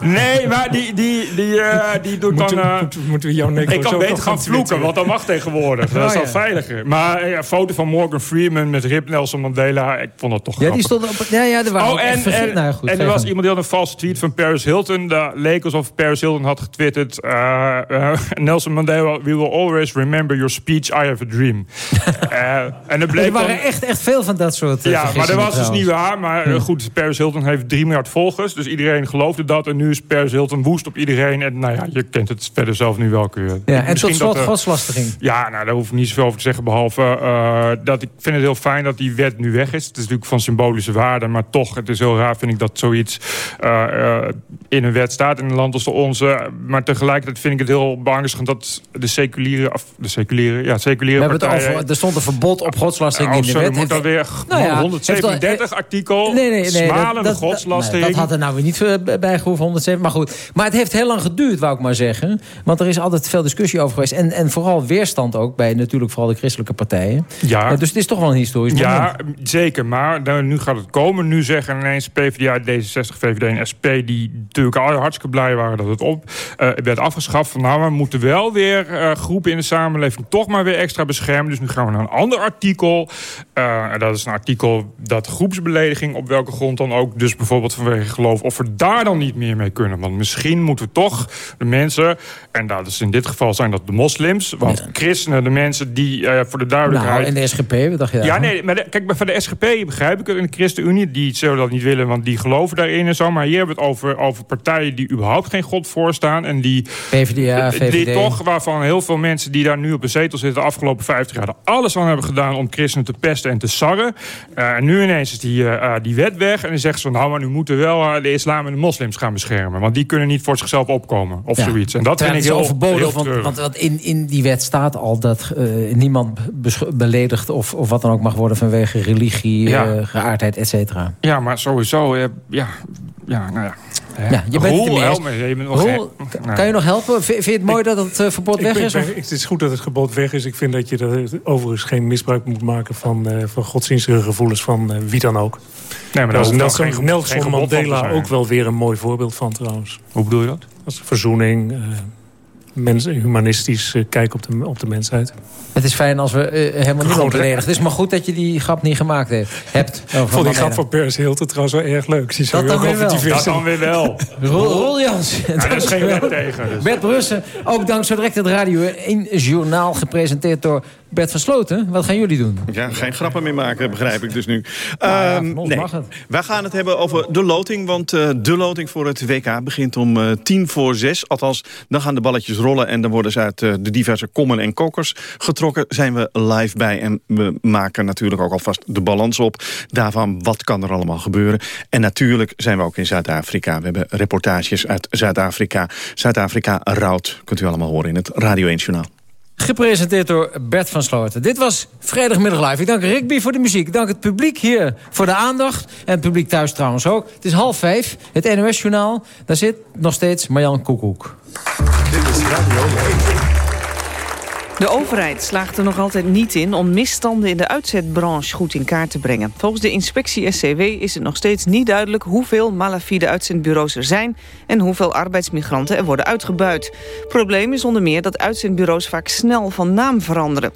nee maar die, die, die, eh, die doet Moeten- dan... eh, moeten- moeten we jouw nek ik kan beter gaan vloeken, twitteren? want dat mag tegenwoordig. Dat is Oh, dan ja. veiliger. Maar eh, ja, een foto van Morgan Freeman met Rip Nelson Mandela... ik vond dat toch Ja, die grappig. stond op... Ja, ja, er waren Oh, echt en, nou goed, en er was iemand die had een valse tweet van Paris Hilton. Dat leek alsof Paris Hilton had getwitterd... eh, eh, Nelson Mandela, we will always remember your speech, I have a dream. Eh, en er er bleek waren dan- echt, echt veel van dat soort eh, ja, maar dat was dus niet waar. Maar eh, goed, Paris Hilton heeft 3 miljard volgers. Dus iedereen geloofde dat. En nu is Paris Hilton woest op iedereen. En nou ja, je kent het verder zelf nu wel. Kun je. Ja, en tot slot dat, eh, godslastering. ja, nou, daar hoef ik niet zoveel over te zeggen. Behalve eh, dat ik vind het heel fijn dat die wet nu weg is. Het is natuurlijk van symbolische waarde. Maar toch, het is heel raar vind ik dat zoiets in een wet staat. In een land als de onze. Maar tegelijkertijd vind ik het heel belangrijk dat de seculiere... De seculiere, ja, We seculiere hebben het over, er stond een verbod op godslastering Oh, in de sorry, wet. moet dat weer Nou ja, 137 artikel, Nee, nee, nee. smalende dat, dat, godslastering. nee, dat had er nou weer niet eh, bijgehoeven, 107. Maar goed, maar het heeft heel lang geduurd, wou ik maar zeggen. Want er is altijd veel discussie over geweest. En, en vooral weerstand ook bij natuurlijk vooral de christelijke partijen. Ja. Eh, dus het is toch wel een historisch moment. Ja, zeker. Maar nou, nu gaat het komen. Nu zeggen ineens PvdA, D66, VVD en SP... die natuurlijk al hartstikke blij waren dat het op eh, werd afgeschaft. Van nou, we moeten wel weer eh, groepen in de samenleving... toch maar weer extra beschermen. Dus nu gaan we naar een ander artikel. Eh, en dat is artikel dat groepsbelediging... op welke grond dan ook, dus bijvoorbeeld vanwege geloof... of we daar dan niet meer mee kunnen. Want misschien moeten we toch de mensen... en dat is in dit geval zijn dat de moslims... want christenen, de mensen die eh, voor de duidelijkheid... Nou, en de SGP, wat dacht je Ja, nee, maar de- kijk, van de SGP begrijp ik het. En de ChristenUnie, die zullen dat niet willen, want die geloven daarin en zo. Maar hier hebben we het over, over partijen die überhaupt geen God voorstaan. En die, PvdA, die VVD. toch, waarvan heel veel mensen die daar nu op een zetel zitten... de afgelopen 50 jaar er alles aan hebben gedaan om christenen te pesten en te sarren. Eh, en nu ineens is die, eh, eh, die wet weg. En dan zeggen ze, nou, maar nu moeten we wel de islam en de moslims gaan beschermen. Want die kunnen niet voor zichzelf opkomen, of Ja. zoiets. En dat vind Terwijl ik is heel, overbodig, heel want, in, in die wet staat al dat niemand beledigd of, of wat dan ook mag worden vanwege religie, Ja. geaardheid, et cetera. Ja, maar sowieso, ja, ja, nou ja. Ja, je bent het Roel, ermee eens. help me, je bent nog Roel, kan- kan je nog helpen? Vind, je het mooi dat het eh, verbod weg ben- is? Of? ben- het is goed dat het gebod weg is. Ik vind dat je er overigens geen misbruik moet maken... van, eh, van godsdienstige gevoelens van eh, wie dan ook. Nee, maar Daar daar is Nelson, van Mandela ook wel weer een mooi voorbeeld van trouwens. Hoe bedoel je dat? Als verzoening, eh, mens, humanistisch eh, kijk op de, op de mensheid. Het is fijn als we eh, helemaal niemand Gewoon- beledigen. Het is maar goed dat je die grap niet gemaakt heeft. hebt. Ik vond die grap van Paris Hilton trouwens wel erg leuk. Die zou Dat dan weer wel. die Dat dan weer wel. Roel, Roel Jans. Ja, daar is geen wet tegen. Dus. Bert Brussen, ook dankzij direct het Radio 1 journaal gepresenteerd door Bert van Sloten. Wat gaan jullie doen? Ja, geen grappen meer maken, begrijp ik dus nu. Nou ja, Ehm, nee. mag het. Wij gaan het hebben over de loting. Want eh, de loting voor het WK begint om eh, tien voor zes. Althans, dan gaan de balletjes rollen. En dan worden ze uit eh, de diverse kommen en kokkers getrokken. Zijn we live bij. En we maken natuurlijk ook alvast de balans op. Daarvan, wat kan er allemaal gebeuren? En natuurlijk zijn we ook in Zuid-Afrika. We hebben reportages uit Zuid-Afrika. Zuid-Afrika rouwt. Kunt u allemaal horen in het Radio 1 Journaal. Gepresenteerd door Bert van Sloten. Dit was Vrijdagmiddag Live. Ik dank Rigby voor de muziek. Dank het publiek hier voor de aandacht. En het publiek thuis trouwens ook. Het is half vijf. Het NOS-journaal. Daar zit nog steeds Marjan Koekoek. Dit is Radio 1. De overheid slaagt er nog altijd niet in om misstanden in de uitzetbranche goed in kaart te brengen. Volgens de inspectie SCW is het nog steeds niet duidelijk hoeveel malafide uitzendbureaus er zijn en hoeveel arbeidsmigranten er worden uitgebuit. Probleem is onder meer dat uitzendbureaus vaak snel van naam veranderen.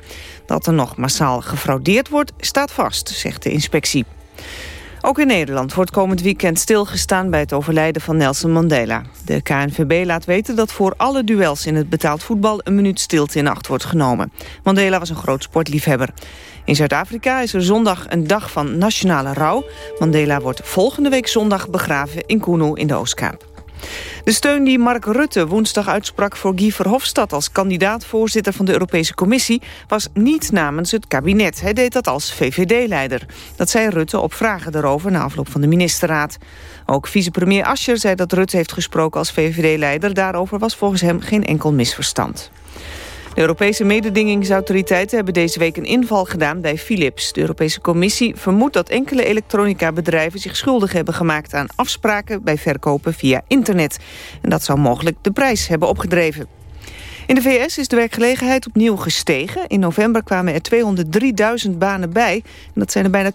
Dat er nog massaal gefraudeerd wordt staat vast, zegt de inspectie. Ook in Nederland wordt komend weekend stilgestaan bij het overlijden van Nelson Mandela. De KNVB laat weten dat voor alle duels in het betaald voetbal een minuut stilte in acht wordt genomen. Mandela was een groot sportliefhebber. In Zuid-Afrika is er zondag een dag van nationale rouw. Mandela wordt volgende week zondag begraven in Kuno in de Oostkaap. De steun die Mark Rutte woensdag uitsprak voor Guy Verhofstadt... als kandidaat-voorzitter van de Europese Commissie... was niet namens het kabinet. Hij deed dat als VVD-leider. Dat zei Rutte op vragen daarover na afloop van de ministerraad. Ook vicepremier Ascher zei dat Rutte heeft gesproken als VVD-leider. Daarover was volgens hem geen enkel misverstand. Europese mededingingsautoriteiten hebben deze week een inval gedaan bij Philips. De Europese Commissie vermoedt dat enkele elektronica-bedrijven zich schuldig hebben gemaakt aan afspraken bij verkopen via internet. En dat zou mogelijk de prijs hebben opgedreven. In de VS is de werkgelegenheid opnieuw gestegen. In november kwamen er 203.000 banen bij. En dat zijn er bijna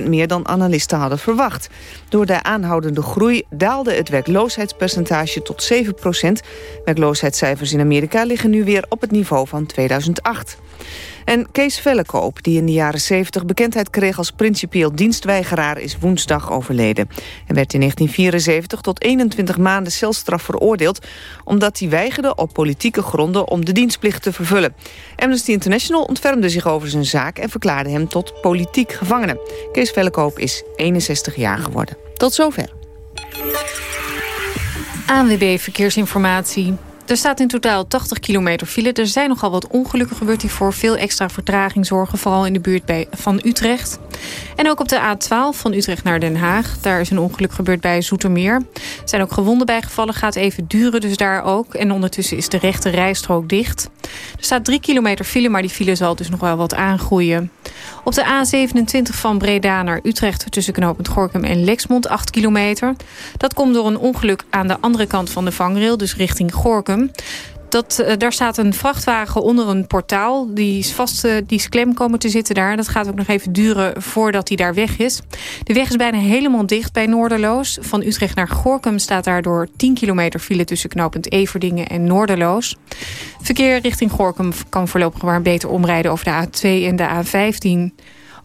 20.000 meer dan analisten hadden verwacht. Door de aanhoudende groei daalde het werkloosheidspercentage tot 7% Werkloosheidscijfers in Amerika liggen nu weer op het niveau van 2008. En Kees Vellekoop, die in de jaren 70 bekendheid kreeg als principieel dienstweigeraar, is woensdag overleden. Hij werd in 1974 tot 21 maanden celstraf veroordeeld, omdat hij weigerde op politieke gronden om de dienstplicht te vervullen. Amnesty International ontfermde zich over zijn zaak en verklaarde hem tot politiek gevangene. Kees Vellekoop is 61 jaar geworden. Tot zover. ANWB Verkeersinformatie. Er staat in totaal 80 kilometer file. Er zijn nogal wat ongelukken gebeurd die voor veel extra vertraging zorgen. Vooral in de buurt bij, van Utrecht. En ook op de A12 van Utrecht naar Den Haag. Daar is een ongeluk gebeurd bij Zoetermeer. Er zijn ook gewonden bijgevallen. Gaat even duren dus daar ook. En ondertussen is de rechte rijstrook dicht. Er staat 3 kilometer file, maar die file zal dus nog wel wat aangroeien. Op de A27 van Breda naar Utrecht tussen knooppunt Gorkum en Lexmond 8 kilometer. Dat komt door een ongeluk aan de andere kant van de vangrail, dus richting Gorkum. Dat, uh, daar staat een vrachtwagen onder een portaal. Die is vast uh, die is klem komen te zitten daar. Dat gaat ook nog even duren voordat hij daar weg is. De weg is bijna helemaal dicht bij Noorderloos. Van Utrecht naar Gorkum staat daardoor 10 kilometer file... tussen knooppunt Everdingen en Noorderloos. Verkeer richting Gorkum kan voorlopig maar beter omrijden... over de A2 en de A15...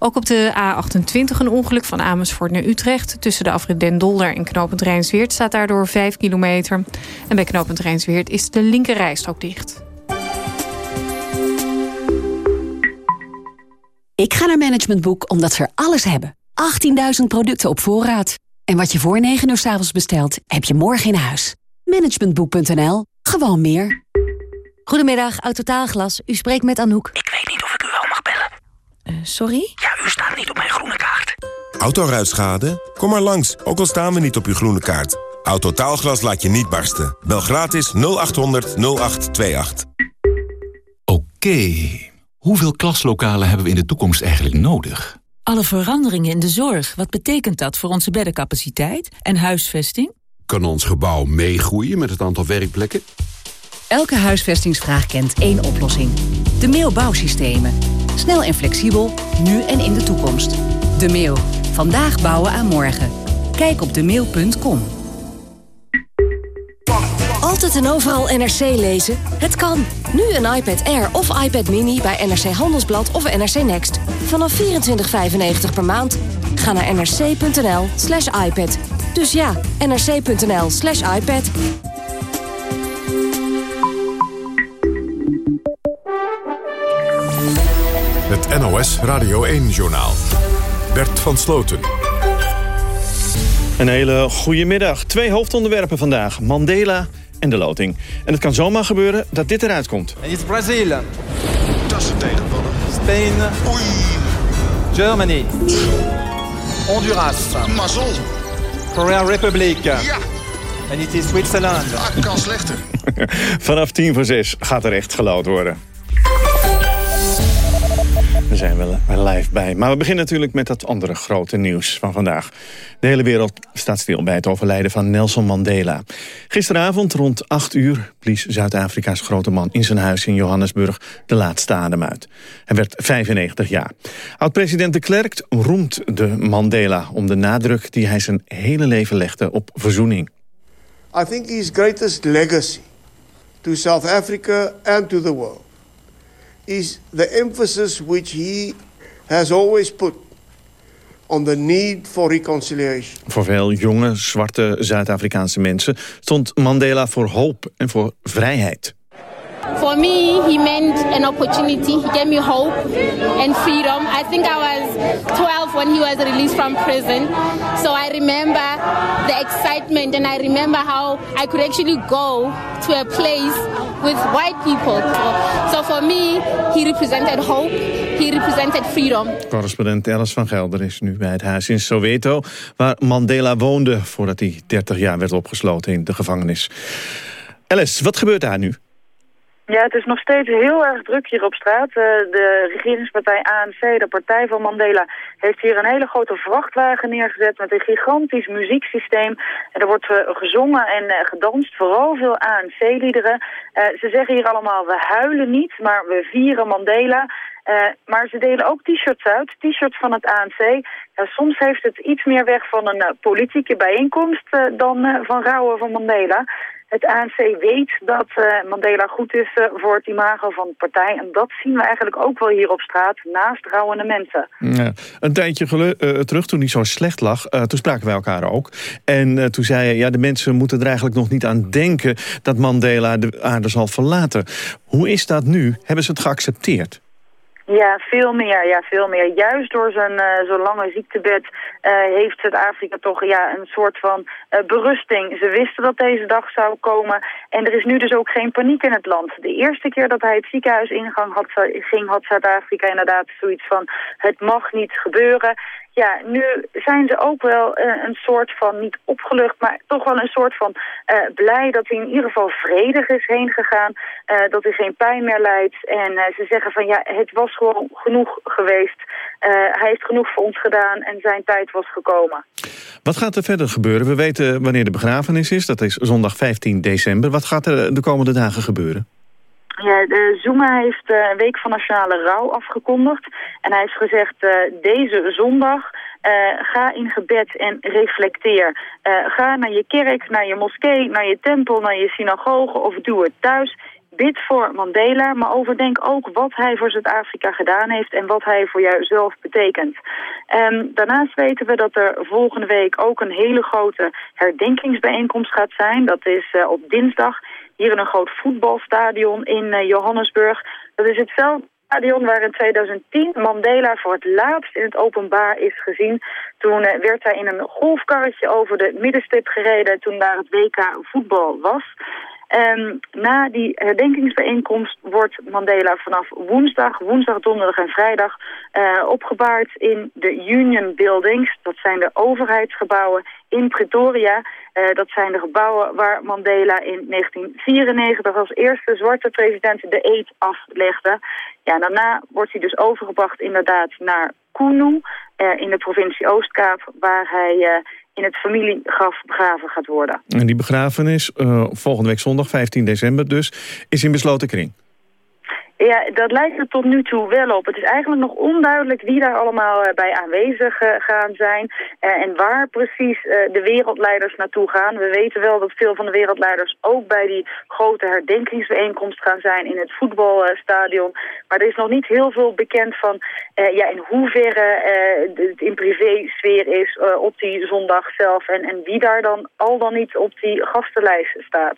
Ook op de A28 een ongeluk van Amersfoort naar Utrecht. Tussen de afrit Den Dolder en knooppunt Rijnsweert staat daardoor 5 kilometer. En bij knooppunt Rijnsweert is de linker rijstrook dicht. Ik ga naar Management Boek omdat ze er alles hebben. 18.000 producten op voorraad. En wat je voor 9 uur s avonds bestelt, heb je morgen in huis. Managementboek.nl. Gewoon meer. Goedemiddag, Autotaalglas. U spreekt met Anouk. Ik weet niet of ik u wel mag bellen. Uh, sorry? Ja, u staat niet op mijn groene kaart. Autoruitschade? Kom maar langs, ook al staan we niet op uw groene kaart. Autotaalglas laat je niet barsten. Bel gratis 0800 0828. Oké, okay. hoeveel klaslokalen hebben we in de toekomst eigenlijk nodig? Alle veranderingen in de zorg, wat betekent dat voor onze beddencapaciteit en huisvesting? Kan ons gebouw meegroeien met het aantal werkplekken? Elke huisvestingsvraag kent één oplossing. De Mailbouwsystemen. Snel en flexibel, nu en in de toekomst. De Mail. Vandaag bouwen aan morgen. Kijk op demail.com. Altijd en overal NRC lezen? Het kan. Nu een iPad Air of iPad Mini bij NRC Handelsblad of NRC Next. Vanaf 24,95 per maand. Ga naar nrc.nl slash iPad. Dus ja, nrc.nl slash iPad. NOS Radio 1-journaal. Bert van Sloten. Een hele goede middag. Twee hoofdonderwerpen vandaag. Mandela en de loting. En het kan zomaar gebeuren dat dit eruit komt. En is Brazil. Dat is de tegenvaller. Spain. Oei. Germany. Honduras. Mazzel. Korean Republic. Ja. En het is Zwitserland. Kan slechter. Vanaf tien voor zes gaat er echt geloot worden. We zijn wel live bij. Maar we beginnen natuurlijk met dat andere grote nieuws van vandaag. De hele wereld staat stil bij het overlijden van Nelson Mandela. Gisteravond rond 8 uur blies Zuid-Afrika's grote man in zijn huis in Johannesburg de laatste adem uit. Hij werd 95 jaar. Oud-president de Klerk roemt de Mandela om de nadruk die hij zijn hele leven legde op verzoening. I think his greatest legacy to South Africa and to the world is the emphasis which he has always put on the need for reconciliation. Voor veel jonge, zwarte Zuid-Afrikaanse mensen stond Mandela voor hoop en voor vrijheid. For me, he meant an opportunity. He gave me hope and freedom. I think I was 12 when he was released from prison. So I remember the excitement and I remember how I could actually go to a place with white people. So for me, he represented hope. He represented freedom. Correspondent Alice van Gelder is nu bij het huis in Soweto... waar Mandela woonde voordat hij 30 jaar werd opgesloten in de gevangenis. Alice, wat gebeurt daar nu? Ja, het is nog steeds heel erg druk hier op straat. Uh, de regeringspartij ANC, de partij van Mandela, heeft hier een hele grote vrachtwagen neergezet met een gigantisch muzieksysteem. En er wordt uh, gezongen en uh, gedanst, vooral veel ANC-liederen. ze zeggen hier allemaal, we huilen niet, maar we vieren Mandela. maar ze delen ook t-shirts uit, t-shirts van het ANC. soms heeft het iets meer weg van een politieke bijeenkomst dan van rouwen van Mandela. Het ANC weet dat uh, Mandela goed is uh, voor het imago van de partij. En dat zien we eigenlijk ook wel hier op straat, naast rouwende mensen. Ja, een tijdje uh, terug, toen hij zo slecht lag, toen spraken wij elkaar ook. En toen zei je, ja, de mensen moeten er eigenlijk nog niet aan denken... dat Mandela de aarde zal verlaten. Hoe is dat nu? Hebben ze het geaccepteerd? Ja, veel meer. Ja, veel meer. Juist door zijn uh, zo'n lange ziektebed uh, heeft Zuid-Afrika toch ja, een soort van uh, berusting. Ze wisten dat deze dag zou komen. En er is nu dus ook geen paniek in het land. De eerste keer dat hij het ziekenhuis ingang had, ging, had Zuid-Afrika inderdaad zoiets van... het mag niet gebeuren ja, nu zijn ze ook wel uh, een soort van, niet opgelucht, maar toch wel een soort van uh, blij dat hij in ieder geval vredig is heen gegaan. Uh, dat hij geen pijn meer lijdt. En ze zeggen van ja, het was gewoon genoeg geweest. hij heeft genoeg voor ons gedaan en zijn tijd was gekomen. Wat gaat er verder gebeuren? We weten wanneer de begrafenis is. Dat is zondag 15 december. Wat gaat er de komende dagen gebeuren? Ja, de Zuma heeft uh, een week van nationale rouw afgekondigd. En hij heeft gezegd, uh, deze zondag uh, ga in gebed en reflecteer. ga naar je kerk, naar je moskee, naar je tempel, naar je synagoge of doe het thuis. Bid voor Mandela, maar overdenk ook wat hij voor Zuid-Afrika gedaan heeft en wat hij voor jou zelf betekent. Um, daarnaast weten we dat er volgende week ook een hele grote herdenkingsbijeenkomst gaat zijn. Dat is uh, op dinsdag hier in een groot voetbalstadion in uh, Johannesburg. Dat is hetzelfde stadion waar in 2010 Mandela voor het laatst in het openbaar is gezien. Toen uh, werd hij in een golfkarretje over de middenstip gereden toen daar het WK voetbal was. Um, na die herdenkingsbijeenkomst wordt Mandela vanaf woensdag, woensdag, donderdag en vrijdag uh, opgebaard in de Union Buildings. Dat zijn de overheidsgebouwen in Pretoria. Uh, dat zijn de gebouwen waar Mandela in 1994 als eerste zwarte president de eed aflegde. Ja, daarna wordt hij dus overgebracht inderdaad naar Kunu uh, in de provincie Oostkaap, waar hij in het familiegraf begraven gaat worden. En die begrafenis, uh, volgende week zondag, 15 december dus, is in besloten kring? Ja, dat lijkt er tot nu toe wel op. Het is eigenlijk nog onduidelijk wie daar allemaal uh, bij aanwezig uh, gaan zijn uh, en waar precies de wereldleiders naartoe gaan. We weten wel dat veel van de wereldleiders ook bij die grote herdenkingsbijeenkomst gaan zijn in het voetbalstadion. Maar er is nog niet heel veel bekend van ja, in hoeverre het in privésfeer is op die zondag zelf en, en wie daar dan al dan niet op die gastenlijst staat.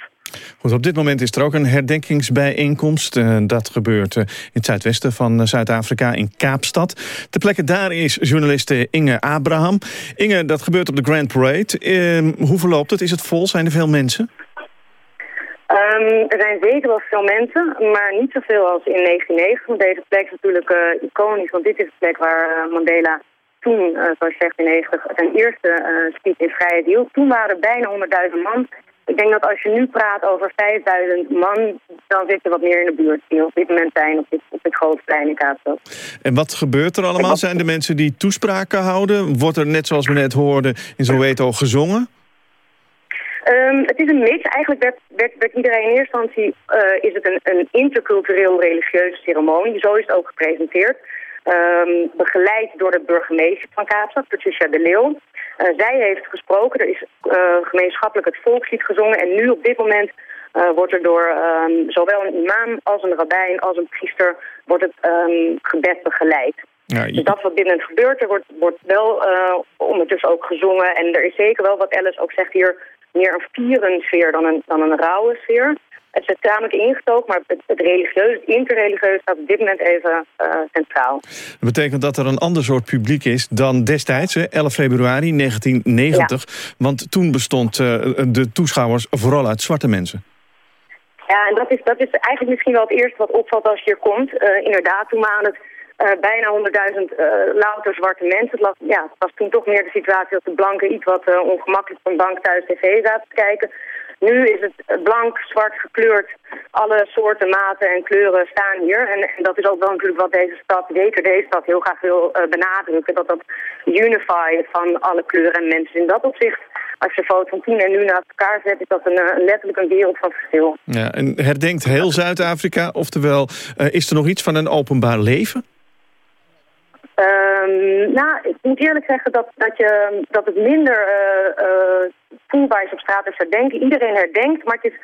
Goed, op dit moment is er ook een herdenkingsbijeenkomst. Uh, dat gebeurt uh, in het zuidwesten van uh, Zuid-Afrika, in Kaapstad. Ter plekke daar is journaliste Inge Abraham. Inge, dat gebeurt op de Grand Parade. Ehm, hoe verloopt het? Is het vol? Zijn er veel mensen? Um, er zijn zeker wel veel mensen, maar niet zoveel als in 1990. Want deze plek is natuurlijk iconisch, want dit is de plek waar Mandela toen, zoals je zegt in 90, zijn eerste speech in vrije deal. Toen waren er bijna 100.000 man Ik denk dat als je nu praat over 5000 man, dan zit je wat meer in de buurt die op dit moment zijn op dit, op dit grote plein in Kaapstad. En wat gebeurt er allemaal? Zijn er mensen die toespraken houden? Wordt er, net zoals we net hoorden, in Soweto gezongen? Um, het is een mix. Eigenlijk werd, werd, werd iedereen in eerste instantie uh, is het een, een intercultureel religieuze ceremonie. Zo is het ook gepresenteerd. Um, begeleid door de burgemeester van Kaapstad, Patricia de Leeuw. Uh, zij heeft gesproken. Er is uh, gemeenschappelijk het volkslied gezongen. En nu op dit moment wordt er door um, zowel een imam als een rabbijn als een priester wordt het gebed begeleid. Ja, je... Dus dat wat moment gebeurt, er wordt, wordt wel ondertussen ook gezongen. En er is zeker wel, wat Alice ook zegt hier meer een vierende sfeer dan een, dan een rauwe sfeer. Het is tamelijk ingetogen, maar het, het religieus, het interreligieus staat op dit moment even uh, centraal. Dat betekent dat er een ander soort publiek is dan destijds, hè, 11 februari 1990. Ja. Want toen bestond uh, de toeschouwers vooral uit zwarte mensen. Ja, en dat is, dat is eigenlijk misschien wel het eerste wat opvalt als je hier komt. Uh, inderdaad, toen waren het bijna 100.000 uh, louter zwarte mensen. Het, was, ja, het was toen toch meer de situatie dat de blanken iets wat ongemakkelijk van bank thuis tv zaten te kijken. Nu is het blank, zwart gekleurd. Alle soorten, maten en kleuren staan hier. En, en dat is ook wel natuurlijk wat deze stad, zeker deze stad, heel graag wil benadrukken. Dat dat unify van alle kleuren en mensen. In dat opzicht als je foto van toen en nu naast elkaar zet, is dat een, een, letterlijk een wereld van verschil. Ja, en herdenkt heel Zuid-Afrika, oftewel, uh, is er nog iets van een openbaar leven? Um, nou, ik moet eerlijk zeggen dat, dat, je, dat het minder uh, uh, voelbaar is op straat is herdenken. Iedereen herdenkt, maar het is,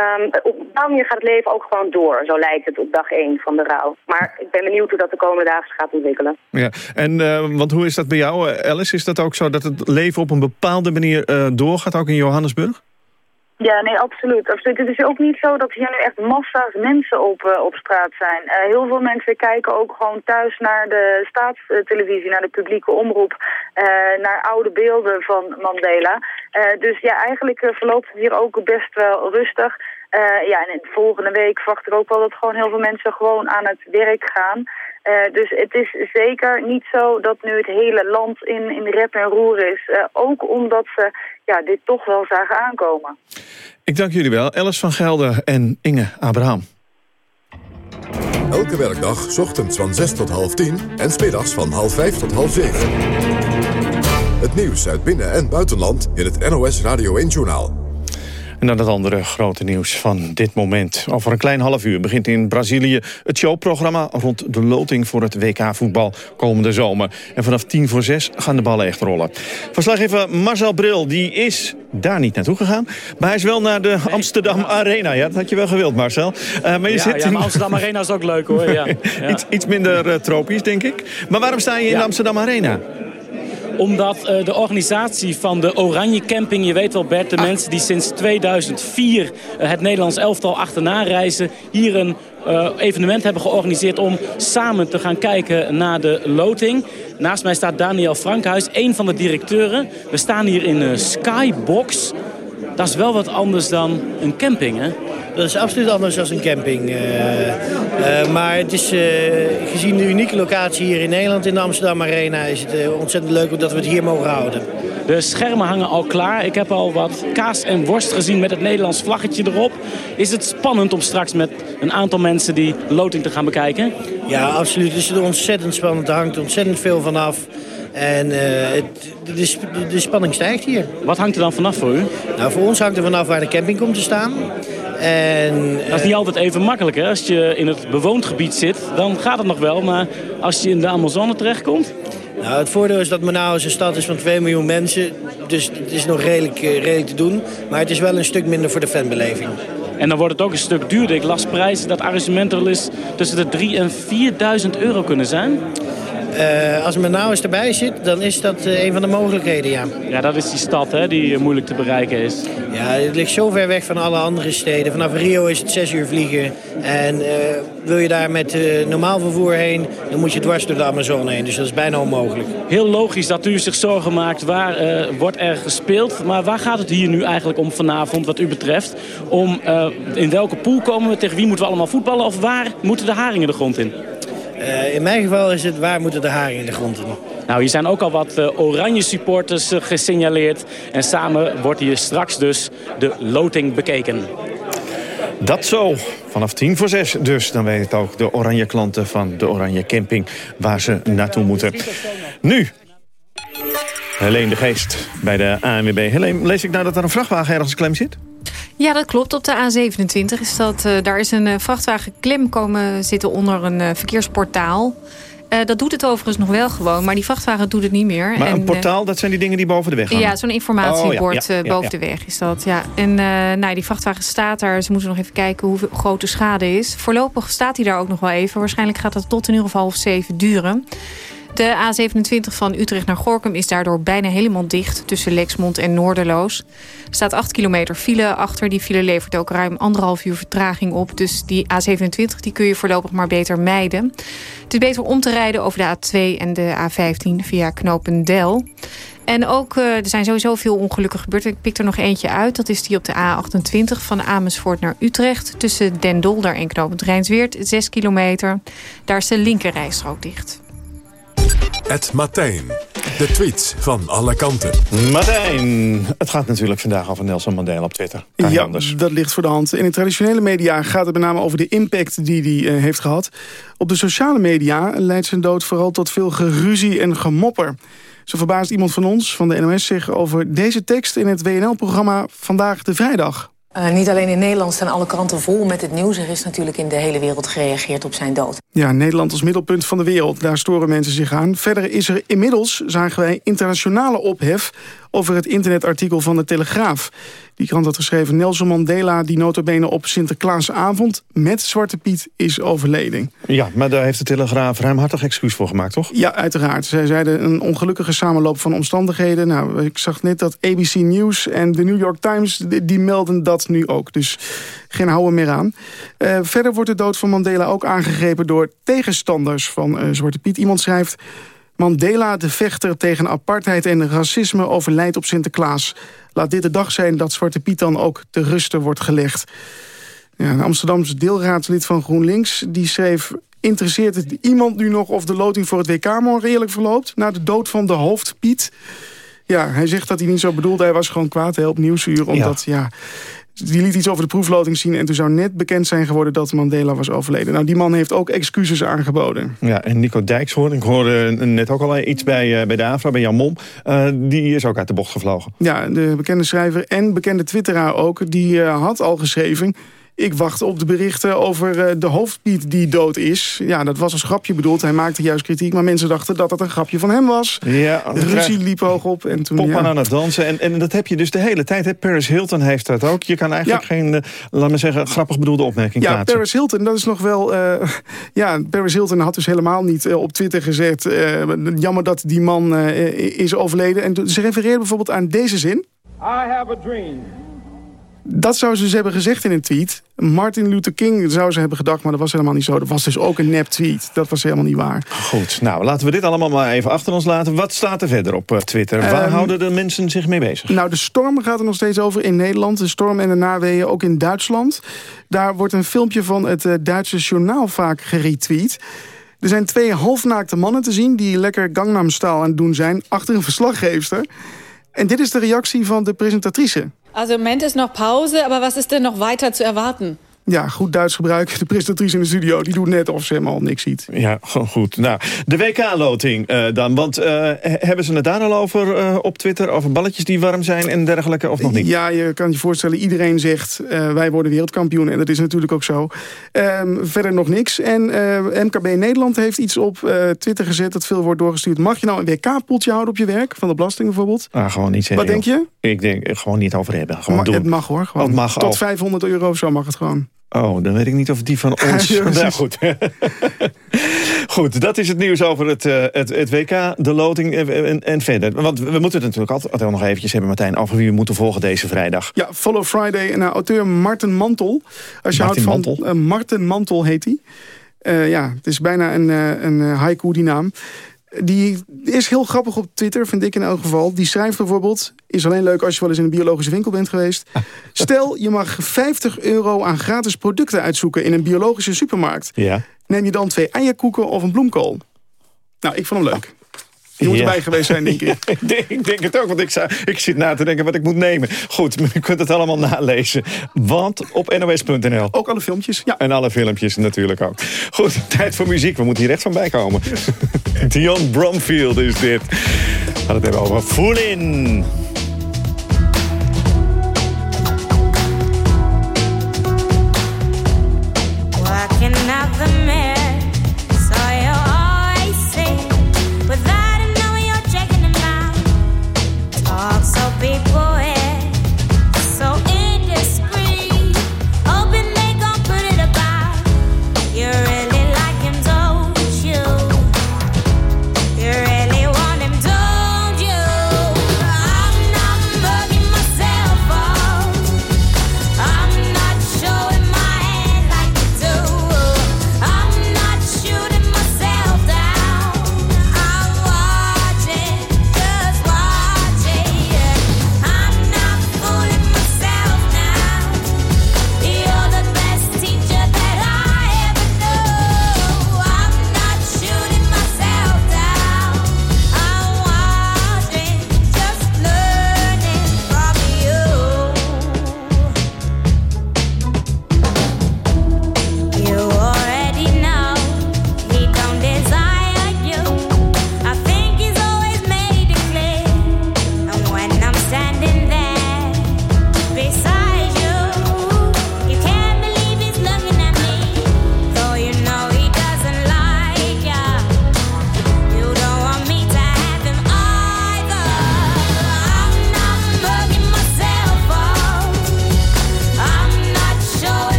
um, op een manier gaat het leven ook gewoon door. Zo lijkt het op dag 1 van de rouw. Maar ik ben benieuwd hoe dat de komende dagen gaat ontwikkelen. Ja, en uh, want hoe is dat bij jou, Alice? Is dat ook zo dat het leven op een bepaalde manier doorgaat, ook in Johannesburg? Ja, nee, absoluut. absoluut. Het is ook niet zo dat hier nu echt massa's mensen op, uh, op straat zijn. Uh, heel veel mensen kijken ook gewoon thuis naar de staatstelevisie, naar de publieke omroep, uh, naar oude beelden van Mandela. dus ja, eigenlijk verloopt het hier ook best wel rustig. Ja, en volgende week verwacht ik ook wel dat gewoon heel veel mensen gewoon aan het werk gaan. Uh, dus het is zeker niet zo dat nu het hele land in, in rep en roer is. Uh, ook omdat ze ja, dit toch wel zagen aankomen. Ik dank jullie wel, Alice van Gelder en Inge Abraham. Elke werkdag, ochtends van 6 tot half 10 en smiddags van half 5 tot half 7. Het nieuws uit binnen- en buitenland in het NOS Radio 1-journaal. En dan het andere grote nieuws van dit moment. Over een klein half uur begint in Brazilië het showprogramma... rond de loting voor het WK-voetbal komende zomer. En vanaf tien voor zes gaan de ballen echt rollen. Verslaggever Marcel Bril die is daar niet naartoe gegaan. Maar hij is wel naar de Amsterdam Arena. Ja, dat had je wel gewild, Marcel. Uh, maar je ja, zit ja, in... Amsterdam Arena is ook leuk, hoor. Ja. iets, iets minder uh, tropisch, denk ik. Maar waarom sta je in de Amsterdam Arena? Omdat uh, de organisatie van de Oranje Camping... je weet wel Bert, de mensen die sinds 2004 uh, het Nederlands elftal achterna reizen... hier een uh, evenement hebben georganiseerd om samen te gaan kijken naar de loting. Naast mij staat Daniel Frankhuis, een van de directeuren. We staan hier in Skybox. Dat is wel wat anders dan een camping, hè? Dat is absoluut anders dan een camping. Uh, uh, maar het is, uh, gezien de unieke locatie hier in Nederland in de Amsterdam Arena... is het ontzettend leuk dat we het hier mogen houden. De schermen hangen al klaar. Ik heb al wat kaas en worst gezien met het Nederlands vlaggetje erop. Is het spannend om straks met een aantal mensen die loting te gaan bekijken? Ja, absoluut. Het is ontzettend spannend. Er hangt ontzettend veel vanaf. En uh, het, de, de, spanning stijgt hier. Wat hangt er dan vanaf voor u? Nou, voor ons hangt er vanaf waar de camping komt te staan. En, dat is niet altijd even makkelijk. Hè? Als je in het bewoond gebied zit, dan gaat het nog wel. Maar als je in de Amazone terechtkomt... Nou, het voordeel is dat Manaus een stad is van 2 miljoen mensen. Dus het is nog redelijk, uh, redelijk te doen. Maar het is wel een stuk minder voor de fanbeleving. En dan wordt het ook een stuk duurder. Ik las prijzen dat arrangementen wel eens tussen de 3.000 en 4.000 euro kunnen zijn. Uh, als Manaus erbij zit, dan is dat uh, een van de mogelijkheden, ja. Ja, dat is die stad hè, die uh, moeilijk te bereiken is. Ja, het ligt zo ver weg van alle andere steden. Vanaf Rio is het zes uur vliegen. En wil je daar met normaal vervoer heen, dan moet je dwars door de Amazone heen. Dus dat is bijna onmogelijk. Heel logisch dat u zich zorgen maakt waar wordt er gespeeld. Maar waar gaat het hier nu eigenlijk om vanavond wat u betreft? Om in welke pool komen we, tegen wie moeten we allemaal voetballen? Of waar moeten de haringen de grond in? Uh, in mijn geval is het waar moeten de haringen in de grond in. Nou, hier zijn ook al wat uh, oranje supporters uh, gesignaleerd. En samen wordt hier straks dus de loting bekeken. Dat zo. Vanaf tien voor zes dus. Dan weten ook de oranje klanten van de oranje camping waar ze naartoe moeten. Nu Helene de Geest bij de ANWB. Helene, lees ik nou dat er een vrachtwagen ergens klem zit? Ja, dat klopt. Op de A27 is dat. Uh, daar is een uh, vrachtwagen klem komen zitten onder een uh, verkeersportaal. dat doet het overigens nog wel gewoon, maar die vrachtwagen doet het niet meer. Maar en, een portaal, dat zijn die dingen die boven de weg gaan? Ja, zo'n informatiebord oh, ja, ja, boven de weg is dat. Ja. En nou, die vrachtwagen staat daar. Ze moeten nog even kijken hoe groot de schade is. Voorlopig staat hij daar ook nog wel even. Waarschijnlijk gaat dat tot een uur of half zeven duren. De A27 van Utrecht naar Gorkum is daardoor bijna helemaal dicht... tussen Lexmond en Noorderloos. Er staat 8 kilometer file achter. Die file levert ook ruim anderhalf uur vertraging op. Dus die A27 die kun je voorlopig maar beter mijden. Het is beter om te rijden over de A2 en de A15 via Knopendel. En ook, uh, er zijn sowieso veel ongelukken gebeurd. Ik pik er nog eentje uit. Dat is die op de A28 van Amersfoort naar Utrecht. Tussen Den Dolder en Knopend Rijnsweert. 6 kilometer. Daar is de linkerrijstrook dicht. Het Martijn. De tweets van alle kanten. Martijn, het gaat natuurlijk vandaag over Nelson Mandela op Twitter. Kan ja, anders. dat ligt voor de hand. In de traditionele media gaat het met name over de impact die hij uh, heeft gehad. Op de sociale media leidt zijn dood vooral tot veel geruzie en gemopper. Zo verbaast iemand van ons, van de NOS, zich over deze tekst in het WNL-programma Vandaag de Vrijdag. Uh, niet alleen in Nederland staan alle kranten vol met het nieuws. Er is natuurlijk in de hele wereld gereageerd op zijn dood. Ja, Nederland als middelpunt van de wereld. Daar storen mensen zich aan. Verder is er inmiddels, zagen wij, internationale ophef... over het internetartikel van de Telegraaf. Die krant had geschreven... Nelson Mandela, die notabene op Sinterklaasavond... met Zwarte Piet is overleden. Ja, maar daar heeft de Telegraaf ruimhartig excuus voor gemaakt, toch? Ja, uiteraard. Zij zeiden een ongelukkige samenloop van omstandigheden. Nou, ik zag net dat ABC News en de New York Times... die melden dat nu ook. Dus geen houden meer aan. Uh, verder wordt de dood van Mandela ook aangegrepen... door tegenstanders van uh, Zwarte Piet. Iemand schrijft... Mandela, de vechter tegen apartheid en racisme, overlijdt op Sinterklaas. Laat dit de dag zijn dat Zwarte Piet dan ook te rusten wordt gelegd. Ja, een Amsterdamse deelraadslid van GroenLinks die schreef... interesseert het iemand nu nog of de loting voor het WK morgen eerlijk verloopt... na de dood van de hoofd Piet... Ja, hij zegt dat hij niet zo bedoelde. Hij was gewoon kwaad hè, op Nieuwsuur. Omdat, ja. ja die liet iets over de proefloting zien... en toen zou net bekend zijn geworden dat Mandela was overleden. Nou, die man heeft ook excuses aangeboden. Ja, en Nico Dijkshoorn, ik hoorde net ook al iets bij, uh, bij de AVRA, bij Jan Mom... Uh, die is ook uit de bocht gevlogen. Ja, de bekende schrijver en bekende twitteraar ook... die uh, had al geschreven... Ik wacht op de berichten over uh, de hoofdpiet die dood is. Ja, dat was als grapje bedoeld. Hij maakte juist kritiek, maar mensen dachten dat het een grapje van hem was. Ja, de ruzie liep hoog op. En toen, Popman ja. aan het dansen. En, en dat heb je dus de hele tijd. Hè? Paris Hilton heeft dat ook. Je kan eigenlijk ja. geen, uh, laat me zeggen, grappig bedoelde opmerking ja, plaatsen. Paris Hilton, dat is nog wel... Uh, ja, Paris Hilton had dus helemaal niet op Twitter gezegd... jammer dat die man is overleden. En ze refereerde bijvoorbeeld aan deze zin. I have a dream. Dat zou ze dus hebben gezegd in een tweet. Martin Luther King zou ze hebben gedacht, maar dat was helemaal niet zo. Dat was dus ook een nep tweet. Dat was helemaal niet waar. Goed, nou laten we dit allemaal maar even achter ons laten. Wat staat er verder op Twitter? Waar um, houden de mensen zich mee bezig? Nou, de storm gaat er nog steeds over in Nederland. De storm en de naweeën ook in Duitsland. Daar wordt een filmpje van het uh, Duitse journaal vaak geretweet. Er zijn twee halfnaakte mannen te zien... die lekker Gangnam Style aan het doen zijn... achter een verslaggeefster. En dit is de reactie van de presentatrice. Also im Moment ist noch Pause, aber was ist denn noch weiter zu erwarten? Ja, goed Duits gebruik. De presentatrice in de studio die doet net of ze helemaal niks ziet. Ja, goed. Nou, de WK-loting uh, dan. Want uh, hebben ze het daar al over uh, op Twitter? Over balletjes die warm zijn en dergelijke of nog niet? Ja, je kan je voorstellen. Iedereen zegt wij worden wereldkampioen. En dat is natuurlijk ook zo. Um, verder nog niks. En MKB Nederland heeft iets op Twitter gezet dat veel wordt doorgestuurd. Mag je nou een WK-poeltje houden op je werk? Van de belasting bijvoorbeeld? Ah, gewoon niet zeggen. Wat denk je? Ik denk gewoon niet over hebben. Gewoon doen. Het mag hoor. Gewoon. Het mag Tot ook. 500 euro of zo mag het gewoon. Oh, dan weet ik niet of die van ons... Ja, nou, goed. goed, dat is het nieuws over het, uh, het, het WK, de loting en, en, verder. Want we moeten het natuurlijk altijd, altijd nog eventjes hebben, Martijn... over wie we moeten volgen deze vrijdag. Ja, Follow Friday en uh, auteur Martin Mantel. Als je Martin houdt van, Mantel? Uh, Martin Mantel heet hij. Uh, ja, het is bijna een, een haiku, die naam. Die is heel grappig op Twitter, vind ik in elk geval. Die schrijft bijvoorbeeld, is alleen leuk als je wel eens in een biologische winkel bent geweest. Stel, je mag 50 euro aan gratis producten uitzoeken in een biologische supermarkt. Ja. Neem je dan twee eierkoeken of een bloemkool? Nou, ik vond hem leuk. Je moet Ja. erbij geweest zijn, denk ik. ik, denk, ik denk het ook, want ik, zou, ik zit na te denken wat ik moet nemen. Goed, u kunt het allemaal nalezen. Want op nos.nl. Ook alle filmpjes? Ja. En alle filmpjes natuurlijk ook. Goed, tijd voor muziek. We moeten hier echt van bijkomen. Dion Bromfield is dit. We gaan het hebben over Full In.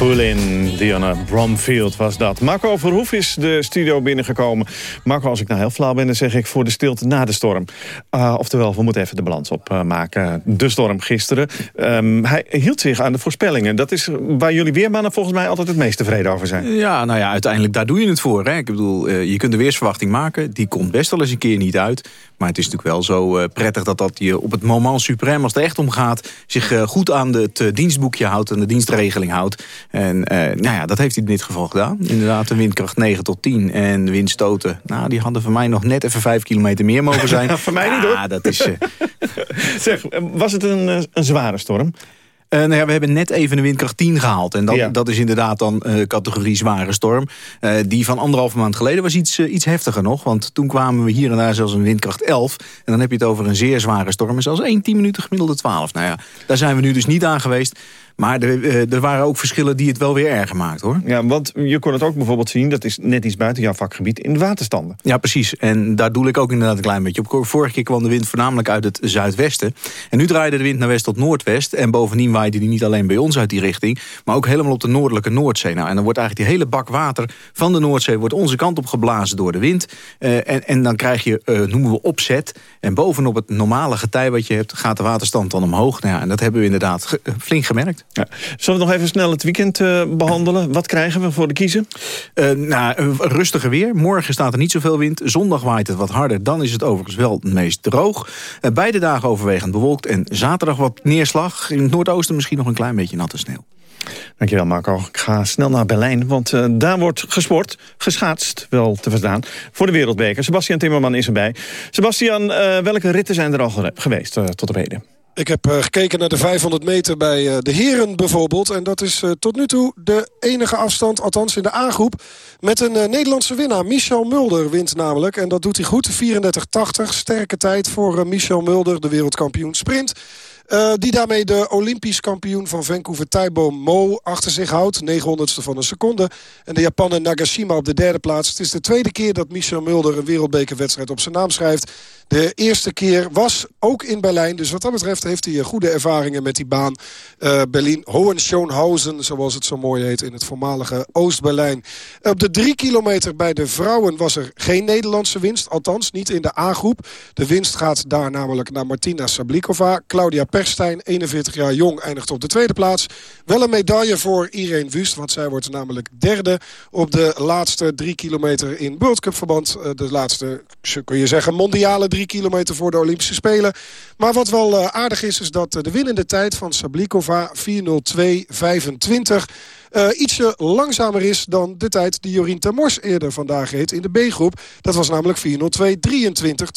Now. Full in, Diana Bromfield was dat. Marco Verhoef is de studio binnengekomen. Marco, als ik nou heel flauw ben, dan zeg ik voor de stilte na de storm. Uh, oftewel, we moeten even de balans opmaken. de storm gisteren. Um, hij hield zich aan de voorspellingen. Dat is waar jullie weermannen volgens mij altijd het meest tevreden over zijn. Ja, nou ja, uiteindelijk daar doe je het voor. Hè? Ik bedoel, uh, je kunt de weersverwachting maken. Die komt best wel eens een keer niet uit. Maar het is natuurlijk wel zo uh, prettig dat dat je op het moment suprem, als het er echt om gaat, zich uh, goed aan het dienstboekje houdt en de dienstregeling houdt. En nou ja, dat heeft hij in dit geval gedaan. Inderdaad, de windkracht 9 tot 10 en de windstoten. Nou, die hadden voor mij nog net even 5 kilometer meer mogen zijn. voor mij niet hoor. Ja, dat is. zeg, was het een, een zware storm? Uh, nou ja, we hebben net even een windkracht 10 gehaald. En dat, ja. dat is inderdaad dan uh, categorie zware storm. Uh, die van anderhalve maand geleden was iets, iets heftiger nog. Want toen kwamen we hier en daar zelfs een windkracht 11. En dan heb je het over een zeer zware storm. En zelfs 1 10 minuten gemiddelde 12. Nou ja, daar zijn we nu dus niet aan geweest. Maar er, er, waren ook verschillen die het wel weer erger maakt, hoor. Ja, want je kon het ook bijvoorbeeld zien... dat is net iets buiten jouw vakgebied, in de waterstanden. Ja, precies. En daar doe ik ook inderdaad een klein beetje op. Vorige keer kwam de wind voornamelijk uit het zuidwesten. En nu draaide de wind naar west tot noordwest. En bovendien waaide die niet alleen bij ons uit die richting... maar ook helemaal op de noordelijke Noordzee. Nou, en dan wordt eigenlijk die hele bak water van de Noordzee... wordt onze kant op geblazen door de wind. Uh, en, en dan krijg je, uh, noemen we opzet. En bovenop het normale getij wat je hebt... gaat de waterstand dan omhoog. Nou ja, en dat hebben we inderdaad flink gemerkt. Ja. Zullen we nog even snel het weekend uh, behandelen? Wat krijgen we voor de kiezen? Uh, nou, rustiger weer. Morgen staat er niet zoveel wind. Zondag waait het wat harder. Dan is het overigens wel het meest droog. Uh, beide dagen overwegend bewolkt. En zaterdag wat neerslag. In het noordoosten misschien nog een klein beetje natte sneeuw. Dankjewel Marco. Ik ga snel naar Berlijn, want uh, daar wordt gesport, geschaatst, wel te verstaan, voor de Wereldbeker. Sebastian Timmerman is erbij. Sebastian, uh, welke ritten zijn er al geweest uh, tot op heden? Ik heb uh, gekeken naar de 500 meter bij uh, de heren bijvoorbeeld. En dat is uh, tot nu toe de enige afstand, althans in de A-groep... met een Nederlandse winnaar. Michel Mulder wint namelijk. En dat doet hij goed. 34-80. Sterke tijd voor Michel Mulder, de wereldkampioen sprint. Die daarmee de Olympisch kampioen van Vancouver Taibo Mo achter zich houdt. 900ste van een seconde. En de Japaner Nagashima op de derde plaats. Het is de tweede keer dat Michel Mulder een wereldbekerwedstrijd op zijn naam schrijft. De eerste keer was ook in Berlijn. Dus wat dat betreft heeft hij goede ervaringen met die baan. Uh, Berlin Hohenschönhausen, zoals het zo mooi heet in het voormalige Oost-Berlijn. Op de drie kilometer bij de vrouwen was er geen Nederlandse winst. Althans, niet in de A-groep. De winst gaat daar namelijk naar Martina Sablikova. Claudia Perstijn, 41 jaar jong, eindigt op de tweede plaats. Wel een medaille voor Irene Wust, want zij wordt namelijk derde... op de laatste drie kilometer in World Cup verband. Uh, de laatste, kun je zeggen, mondiale drie kilometer voor de Olympische Spelen. Maar wat wel uh, aardig is, is dat de winnende tijd van Sablikova 4.02.25... Uh, ietsje langzamer is dan de tijd die Jorien Termors eerder vandaag reed in de B-groep. Dat was namelijk 4.02.23,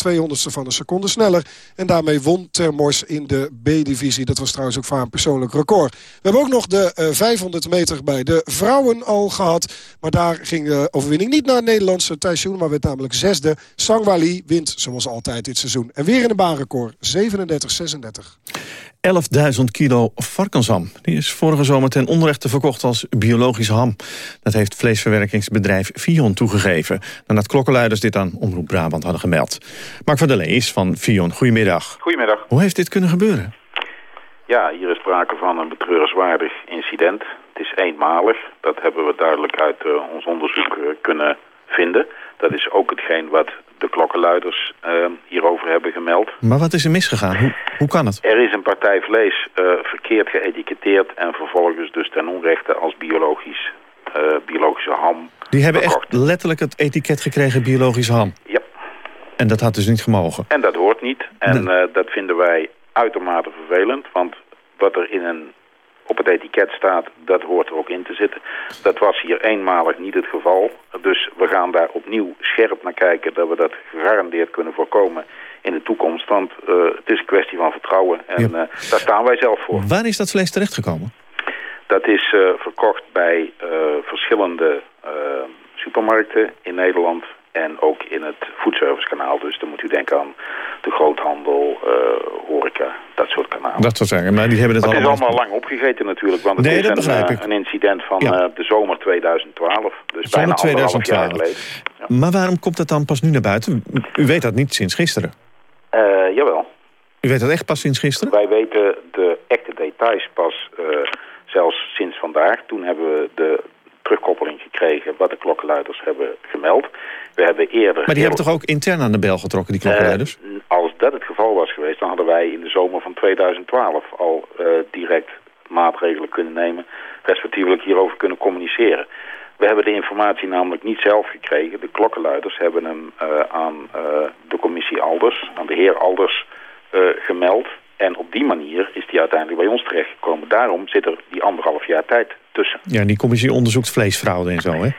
200ste van een seconde sneller. En daarmee won Termors in de B-divisie. Dat was trouwens ook vaak een persoonlijk record. We hebben ook nog de uh, 500 meter bij de vrouwen al gehad. Maar daar ging de overwinning niet naar Nederlandse Thijs maar werd namelijk zesde. Sangwali wint zoals altijd dit seizoen. En weer in de baanrecord, 37-36. 11.000 kilo varkensham. Die is vorige zomer ten onrechte verkocht als biologische ham. Dat heeft vleesverwerkingsbedrijf Fion toegegeven... nadat klokkenluiders dit aan Omroep Brabant hadden gemeld. Mark van der Lees van Fion, goedemiddag. Goedemiddag. Hoe heeft dit kunnen gebeuren? Ja, hier is sprake van een betreurenswaardig incident. Het is eenmalig. Dat hebben we duidelijk uit uh, ons onderzoek uh, kunnen vinden. Dat is ook hetgeen wat de klokkenluiders uh, hierover hebben gemeld. Maar wat is er misgegaan? Hoe, hoe kan het? Er is een partij vlees uh, verkeerd geëtiketteerd... en vervolgens dus ten onrechte als biologisch, uh, biologische ham Die hebben verkocht. echt letterlijk het etiket gekregen biologische ham? Ja. En dat had dus niet gemogen? En dat hoort niet. En nee. dat vinden wij uitermate vervelend. Want wat er in een op het etiket staat, dat hoort er ook in te zitten. Dat was hier eenmalig niet het geval. Dus we gaan daar opnieuw scherp naar kijken... dat we dat gegarandeerd kunnen voorkomen in de toekomst. Want uh, het is een kwestie van vertrouwen. En ja. uh, daar staan wij zelf voor. Waar is dat vlees terechtgekomen? Dat is uh, verkocht bij verschillende supermarkten in Nederland... En ook in het foodservicekanaal. Dus dan moet u denken aan de groothandel, uh, horeca, dat soort kanalen. Dat soort zaken, maar die hebben het maar allemaal... Het is allemaal lang opgegeten natuurlijk. Want het nee, is dat begrijp een, ik. een incident van ja. uh, de zomer 2012. Dus zomer bijna 2012. jaar geleden. Ja. Maar waarom komt dat dan pas nu naar buiten? U weet dat niet sinds gisteren. Jawel. U weet dat echt pas sinds gisteren? Wij weten de echte details pas zelfs sinds vandaag. Toen hebben we de terugkoppeling gekregen wat de klokkenluiders hebben gemeld. We hebben eerder... Maar die hebben toch ook intern aan de bel getrokken, die klokkenluiders? Uh, als dat het geval was geweest, dan hadden wij in de zomer van 2012 al uh, direct maatregelen kunnen nemen, respectievelijk hierover kunnen communiceren. We hebben de informatie namelijk niet zelf gekregen. De klokkenluiders hebben hem uh, aan de commissie Alders, aan de heer Alders, gemeld. En op die manier is die uiteindelijk bij ons terechtgekomen. Daarom zit er die anderhalf jaar tijd tussen. Ja, die commissie onderzoekt vleesfraude en zo, hè?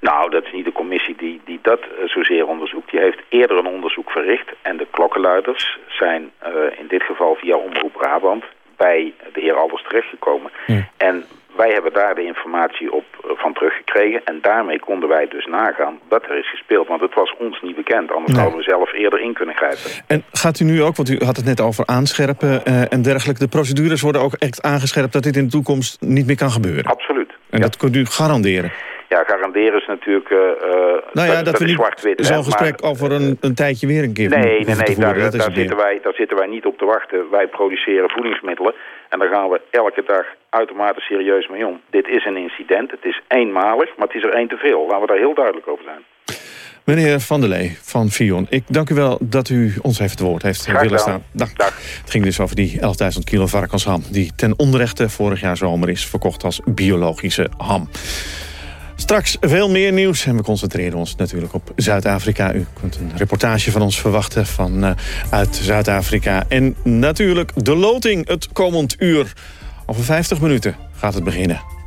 Nou, dat is niet de commissie die, die dat uh, zozeer onderzoekt. Die heeft eerder een onderzoek verricht. En de klokkenluiders zijn uh, in dit geval via Omroep Brabant bij de heer Alders terechtgekomen. Ja. En wij hebben daar de informatie op uh, van teruggekregen. En daarmee konden wij dus nagaan wat er is gespeeld. Want het was ons niet bekend. Anders Nee. hadden we zelf eerder in kunnen grijpen. En gaat u nu ook, want u had het net over aanscherpen en dergelijke... de procedures worden ook echt aangescherpt dat dit in de toekomst niet meer kan gebeuren? Absoluut. En ja. dat kunt u garanderen? Ja, garanderen is natuurlijk... Uh, nou ja, dat, dat we is niet zo'n gesprek maar, over een, een tijdje weer een keer Nee, nee, nee, voeren, daar, zitten wij, daar zitten wij niet op te wachten. Wij produceren voedingsmiddelen en daar gaan we elke dag uitermate serieus mee om. Dit is een incident, het is eenmalig, maar het is er één te veel. Laten we daar heel duidelijk over zijn. Meneer Van der Lee van Fion, ik dank u wel dat u ons even het woord heeft willen staan. Dag. Dag. Het ging dus over die 11.000 kilo varkensham... die ten onrechte vorig jaar zomer is verkocht als biologische ham. Straks veel meer nieuws en we concentreren ons natuurlijk op Zuid-Afrika. U kunt een reportage van ons verwachten van, uh, uit Zuid-Afrika. En natuurlijk de loting het komend uur. Over 50 minuten gaat het beginnen.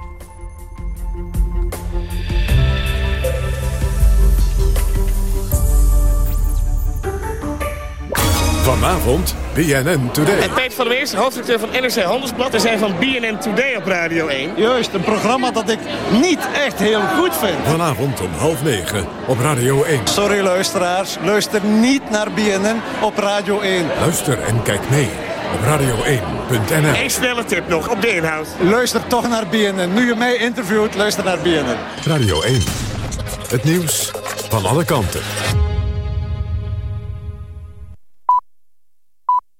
Vanavond BNN Today. En Peter van der Weers, hoofdredacteur van NRC Handelsblad. We zijn van BNN Today op Radio 1. Juist, een programma dat ik niet echt heel goed vind. Vanavond om half negen op Radio 1. Sorry luisteraars, luister niet naar BNN op Radio 1. Luister en kijk mee op radio1.nl. Eén snelle tip nog op de inhoud. Luister toch naar BNN. Nu je mij interviewt, luister naar BNN. Radio 1. Het nieuws van alle kanten.